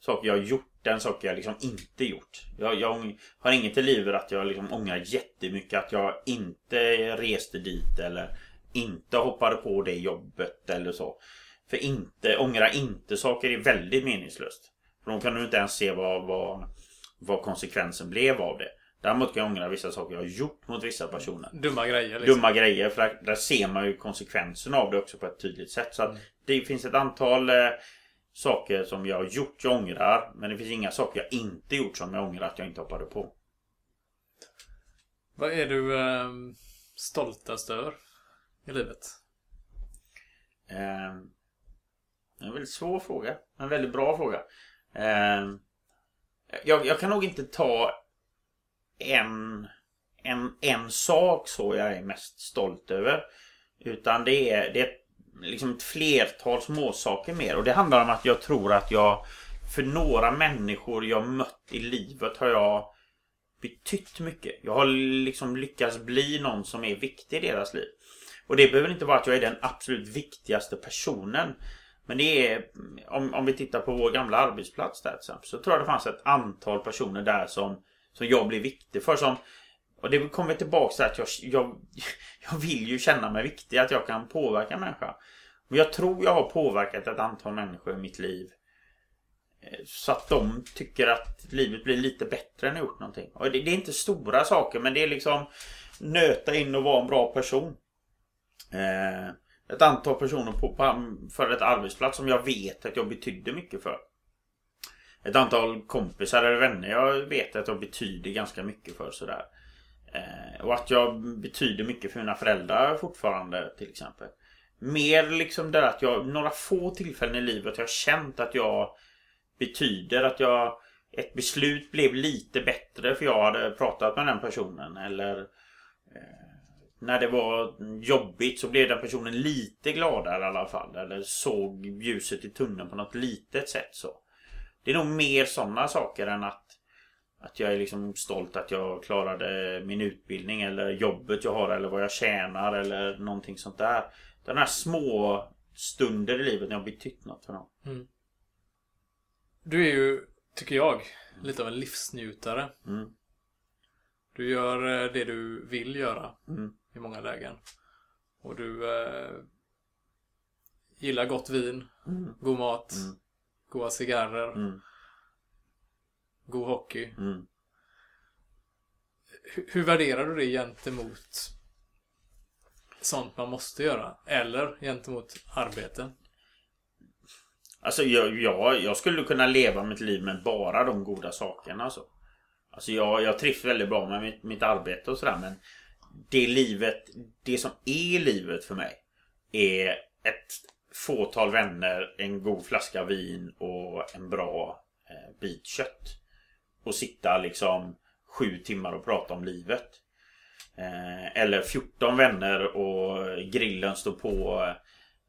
saker jag har gjort än saker jag liksom inte gjort. Jag, jag har inget i livet att jag liksom ångrar jättemycket att jag inte reste dit eller inte hoppade på det jobbet eller så. För inte, ångra inte saker är väldigt meningslöst. För då kan du inte ens se vad, vad, vad konsekvensen blev av det. Däremot kan jag ångra vissa saker jag har gjort mot vissa personer. Dumma grejer. Liksom. Dumma grejer. För där, där, ser man ju konsekvenserna av det också på ett tydligt sätt. Så att mm. det finns ett antal eh, saker som jag har gjort jag ångrar. Men det finns inga saker jag inte gjort som jag ångrar att jag inte hoppade på. Vad är du eh, stoltast över? i livet? Eh, en väldigt svår fråga. En väldigt bra fråga. Eh, jag, jag, kan nog inte ta en, en, en sak så jag är mest stolt över. Utan det är, det är liksom ett flertal småsaker mer. Och det handlar om att jag tror att jag för några människor jag mött i livet har jag betytt mycket. Jag har liksom lyckats bli någon som är viktig i deras liv. Och det behöver inte vara att jag är den absolut viktigaste personen. Men det är, om, om vi tittar på vår gamla arbetsplats där till exempel, så tror jag det fanns ett antal personer där som, som jag blev viktig för. Som, och det kommer tillbaka till att jag, jag, <laughs> jag vill ju känna mig viktig, att jag kan påverka en människa. Men jag tror jag har påverkat ett antal människor i mitt liv. Eh, så att de tycker att livet blir lite bättre när jag gjort någonting. Och det, det är inte stora saker men det är liksom nöta in och vara en bra person. Eh, ett antal personer på, på, för ett arbetsplats som jag vet att jag betydde mycket för. Ett antal kompisar eller vänner jag vet att jag betyder ganska mycket för sådär. Eh, och att jag betyder mycket för mina föräldrar fortfarande till exempel. Mer liksom det att jag några få tillfällen i livet har jag känt att jag betyder att jag ett beslut blev lite bättre för jag hade pratat med den personen eller eh, när det var jobbigt så blev den personen lite gladare i alla fall. Eller såg ljuset i tunneln på något litet sätt så. Det är nog mer sådana saker än att att jag är liksom stolt att jag klarade min utbildning eller jobbet jag har eller vad jag tjänar eller någonting sånt där. Den här små stunder i livet när jag betytt något för någon. Mm. Du är ju, tycker jag, lite av en livsnjutare. Mm. Du gör eh, det du vill göra mm. I många lägen. Och du eh, gillar gott vin, mm. god mat, mm. goda cigarrer, mm. god hockey. Mm. Hur, hur värderar du det gentemot sånt man måste göra? Eller gentemot arbete? Alltså jag, jag, jag skulle kunna leva mitt liv med bara de goda sakerna alltså. Alltså jag, jag trivs väldigt bra med mitt, mitt arbete och sådär men det livet, det som är livet för mig Är ett fåtal vänner, en god flaska vin och en bra eh, bit kött. Och sitta liksom sju timmar och prata om livet. Eh, eller 14 vänner och grillen står på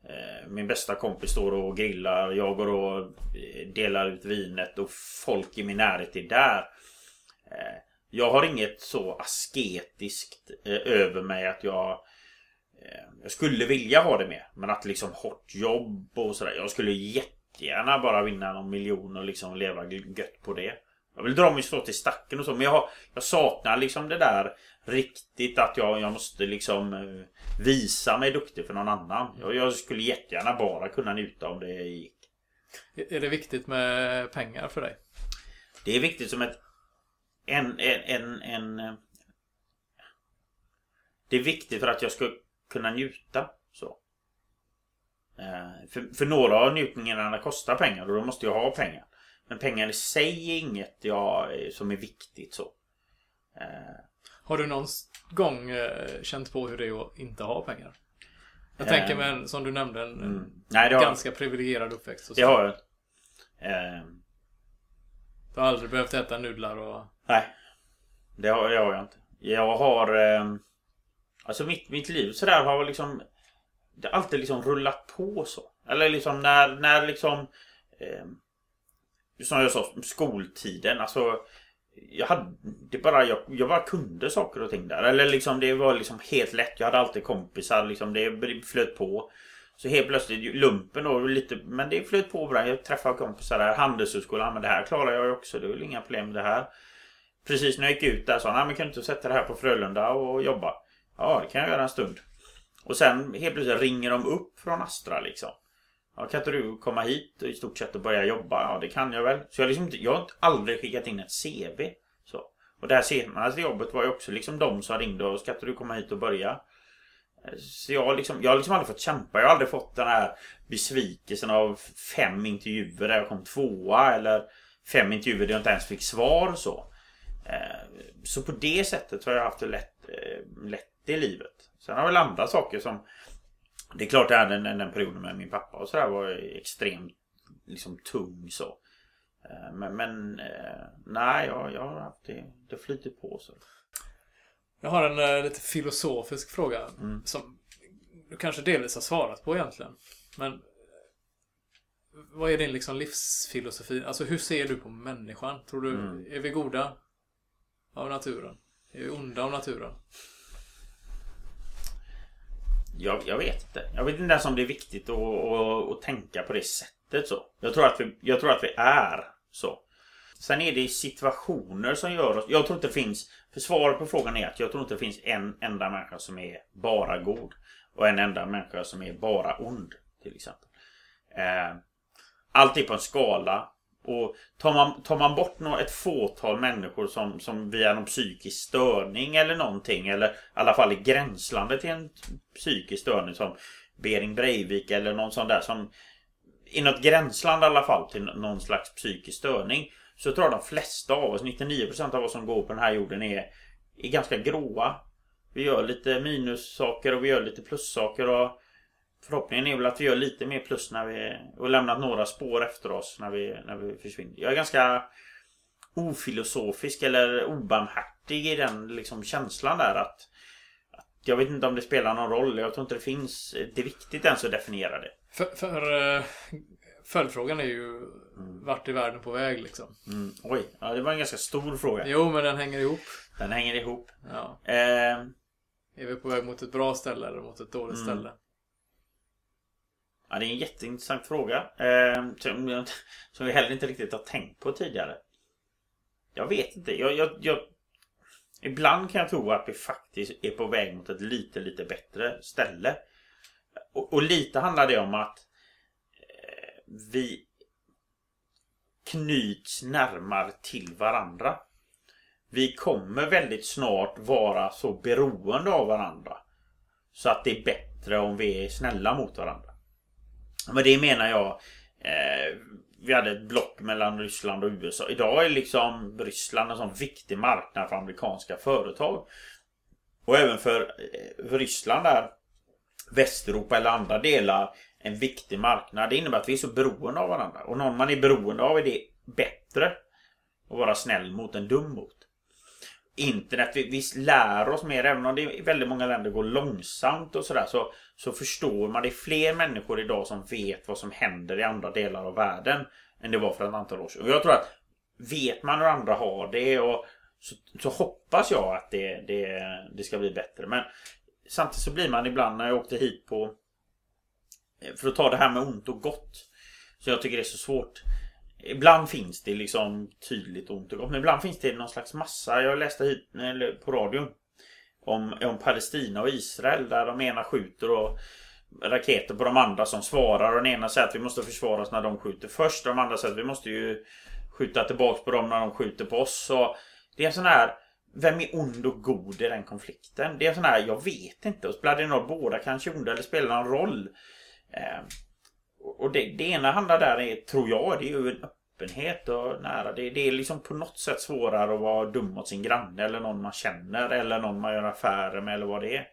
Eh, min bästa kompis står och grillar. Jag går och eh, delar ut vinet och folk i min närhet är där. Eh, Eh, jag har inget så asketiskt över mig att jag Jag skulle vilja ha det med. Men att liksom hårt jobb och sådär. Jag skulle jättegärna bara vinna någon miljon och liksom leva gött på det. Jag vill dra mig så till stacken och så men jag, har, jag saknar liksom det där riktigt att jag, jag måste liksom eh, visa mig duktig för någon annan. Jag, jag skulle jättegärna bara kunna njuta om det gick. Är det viktigt med pengar för dig? Det är viktigt som ett... En... en, en, en eh, det är viktigt för att jag ska kunna njuta. Så. Eh, för, för några av njutningarna kostar pengar och då måste jag ha pengar. Men pengar i sig är inget jag, som är viktigt så. Har du någon gång eh, känt på hur det är att inte ha pengar? Jag tänker eh. med en, som du nämnde, en, mm. Nej, ganska har... privilegierad uppväxt. Och så. Det har jag. Eh. Du har aldrig behövt äta nudlar och... Nej. Det har, det har jag inte. Jag har... Eh, alltså mitt, mitt liv sådär har liksom... Det har alltid liksom rullat på så. Eller liksom när, när liksom... Eh, som jag sa, skoltiden. Alltså jag hade det bara, jag, jag bara kunde saker och ting där. Eller liksom det var liksom helt lätt. Jag hade alltid kompisar liksom. Det flöt på. Så helt plötsligt lumpen då lite, men det flöt på bra. Jag träffade kompisar där. Handelshögskolan, men det här klarar jag ju också. Det är väl inga problem med det här. Precis när jag gick ut där sa han, nej men kan du inte sätta det här på Frölunda och jobba? Ja, det kan jag göra en stund. Och sen helt plötsligt ringer de upp från Astra liksom. Ja, kan inte du komma hit och i stort sett och börja jobba? Ja, det kan jag väl. Så jag, liksom, jag har aldrig skickat in ett CV. Så. Och det här senaste jobbet var ju också liksom de som ringde och ska inte du komma hit och börja? Så jag har, liksom, jag har liksom aldrig fått kämpa. Jag har aldrig fått den här besvikelsen av fem intervjuer där jag kom tvåa. Eller fem intervjuer där jag inte ens fick svar så. Eh, så på det sättet har jag haft det lätt, eh, lätt i livet. Sen har väl andra saker som det är klart att den, den, den perioden med min pappa och sådär var extremt liksom tung så. Eh, men, men nej, jag, jag har haft det, det flyter på så. Jag har en lite filosofisk fråga mm. som du kanske delvis har svarat på egentligen. Men vad är din liksom livsfilosofi? Alltså hur ser du på människan? Tror du, mm. är vi goda av naturen? Är vi onda av naturen? Jag, jag vet inte. Jag vet inte ens om det är viktigt att, att, att tänka på det sättet så. Jag tror, att vi, jag tror att vi är så. Sen är det situationer som gör oss... Jag tror inte det finns... För svaret på frågan är att jag tror inte det finns en enda människa som är bara god. Och en enda människa som är bara ond. Till exempel. Eh, allt är på en skala. Och tar man, tar man bort något, ett fåtal människor som, som via någon psykisk störning eller någonting eller i alla fall i gränslandet till en psykisk störning som Bering Breivik eller någon sån där som i något gränsland i alla fall till någon slags psykisk störning så tror jag de flesta av oss, 99% av oss som går på den här jorden är, är ganska gråa. Vi gör lite minussaker och vi gör lite plussaker och Förhoppningen är väl att vi gör lite mer plus när vi och lämnat några spår efter oss när vi, när vi försvinner. Jag är ganska ofilosofisk eller obarmhärtig i den liksom känslan där att, att Jag vet inte om det spelar någon roll. Jag tror inte det finns Det är viktigt ens att definiera det. För, för uh, följdfrågan är ju mm. vart är världen på väg liksom? Mm. Oj, ja, det var en ganska stor fråga. Jo, men den hänger ihop. Den hänger ihop. Ja. Eh, är vi på väg mot ett bra ställe eller mot ett dåligt mm. ställe? Ja, det är en jätteintressant fråga. Eh, som, som jag heller inte riktigt har tänkt på tidigare. Jag vet inte. Jag, jag, jag, ibland kan jag tro att vi faktiskt är på väg mot ett lite, lite bättre ställe. Och, och lite handlar det om att eh, vi knyts närmare till varandra. Vi kommer väldigt snart vara så beroende av varandra. Så att det är bättre om vi är snälla mot varandra. Men det menar jag eh, Vi hade ett block mellan Ryssland och USA. Idag är liksom Ryssland en sån viktig marknad för amerikanska företag. Och även för, eh, för Ryssland där Västeuropa eller andra delar en viktig marknad. Det innebär att vi är så beroende av varandra. Och någon man är beroende av är det bättre att vara snäll mot än dum mot internet. Vi, vi lär oss mer även om det i väldigt många länder går långsamt och sådär. Så, så förstår man. Det är fler människor idag som vet vad som händer i andra delar av världen. Än det var för ett antal år sedan. Och jag tror att vet man hur andra har det och så, så hoppas jag att det, det, det ska bli bättre. Men samtidigt så blir man ibland när jag åkte hit på eh, för att ta det här med ont och gott. Så jag tycker det är så svårt. Ibland finns det liksom tydligt ont och gott. Men ibland finns det någon slags massa. Jag läste hit eller på radion. Om, om Palestina och Israel. Där de ena skjuter och raketer på de andra som svarar. Och den ena säger att vi måste försvara oss när de skjuter först. Och de andra säger att vi måste ju skjuta tillbaks på dem när de skjuter på oss. Så det är en sån här... Vem är ond och god i den konflikten? Det är en sån här, jag vet inte. Och spelar det någon båda kanske onda eller spelar någon roll? Eh, och det, det ena handlar där, är, tror jag, det är ju en öppenhet och nära. Det, det är liksom på något sätt svårare att vara dum mot sin granne eller någon man känner eller någon man gör affärer med eller vad det är.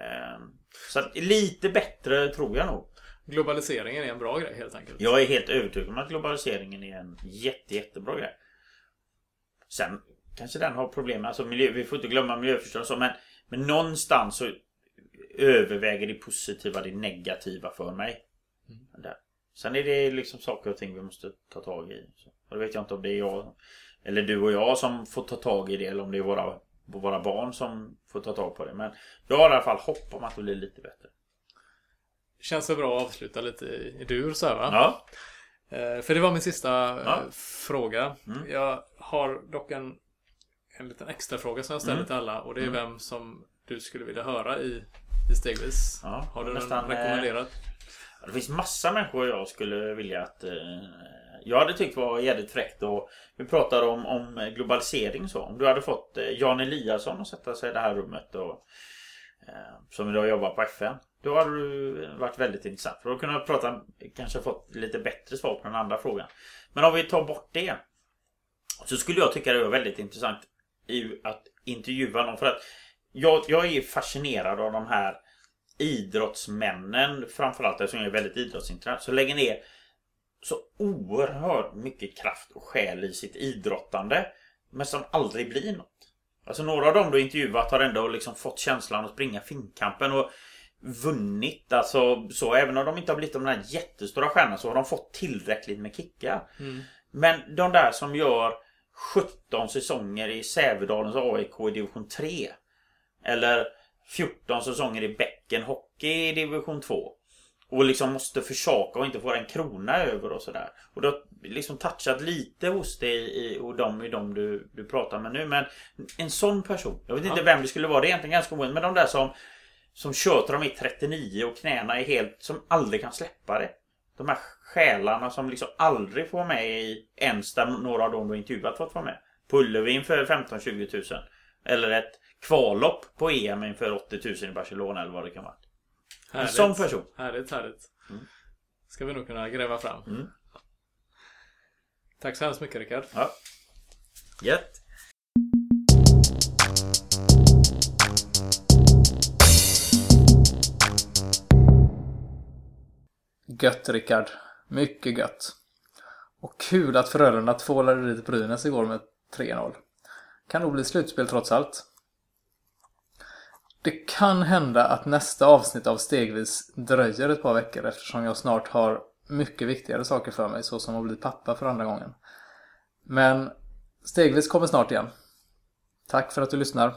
Ehm, så att, lite bättre tror jag nog. Globaliseringen är en bra grej helt enkelt. Jag är helt övertygad om att globaliseringen är en jätte, jättebra grej. Sen kanske den har problem. Alltså miljö, vi får inte glömma miljöförstörelse. Men, men någonstans så överväger det positiva det negativa för mig. Sen är det liksom saker och ting vi måste ta tag i. Så, och det vet jag inte om det är jag eller du och jag som får ta tag i det eller om det är våra, våra barn som får ta tag på det. Men jag har i alla fall hopp om att det blir lite bättre. Känns det bra att avsluta lite i dur så här va? Ja. Eh, för det var min sista eh, ja. fråga. Mm. Jag har dock en, en liten extra fråga som jag ställer mm. till alla och det är mm. vem som du skulle vilja höra i, i Stegvis. Ja, har du nästan, någon rekommenderat? Det finns massa människor jag skulle vilja att... Eh, jag hade tyckt var jävligt fräckt och vi pratar om, om globalisering så. Om du hade fått eh, Jan Eliasson att sätta sig i det här rummet och eh, som idag jobbar på FN. Då hade du varit väldigt intressant. För då kunde jag prata, kanske fått lite bättre svar på den andra frågan. Men om vi tar bort det. Så skulle jag tycka det var väldigt intressant att intervjua någon. För att jag, jag är fascinerad av de här idrottsmännen framförallt eftersom jag är väldigt idrottsintresserad så lägger ner så oerhört mycket kraft och själ i sitt idrottande men som aldrig blir något. Alltså några av dem du intervjuat har ändå liksom fått känslan att springa finkampen och vunnit. Alltså så även om de inte har blivit de där jättestora stjärnorna så har de fått tillräckligt med kickar. Mm. Men de där som gör 17 säsonger i Sävedalens AIK i division 3. Eller 14 säsonger i bäcken hockey i division 2. Och liksom måste försaka och inte få en krona över och sådär. Och du har liksom touchat lite hos dig i, och de, i de du, du pratar med nu. Men en sån person. Jag vet inte Ja. vem det skulle vara. Det är egentligen ganska ovanligt. Men de där som som de är 39 och knäna är helt... Som aldrig kan släppa det. De här själarna som liksom aldrig får vara med i ens där några av dem du intervjuat fått vara med. På Ullevi inför 15-20 tusen. Eller ett kvallopp på EM inför 80 000 i Barcelona eller vad det kan vara. En Härligt. sån person. Härligt, härligt. Mm. Ska vi nog kunna gräva fram. Mm. Tack så hemskt mycket Rickard. Ja. Gött. Gött Rickard. Mycket gött. Och kul att Frölunda tvålade dit Brynäs igår med 3-0. Kan nog bli slutspel trots allt. Det kan hända att nästa avsnitt av Stegvis dröjer ett par veckor eftersom jag snart har mycket viktigare saker för mig såsom att bli pappa för andra gången. Men Stegvis kommer snart igen. Tack för att du lyssnar.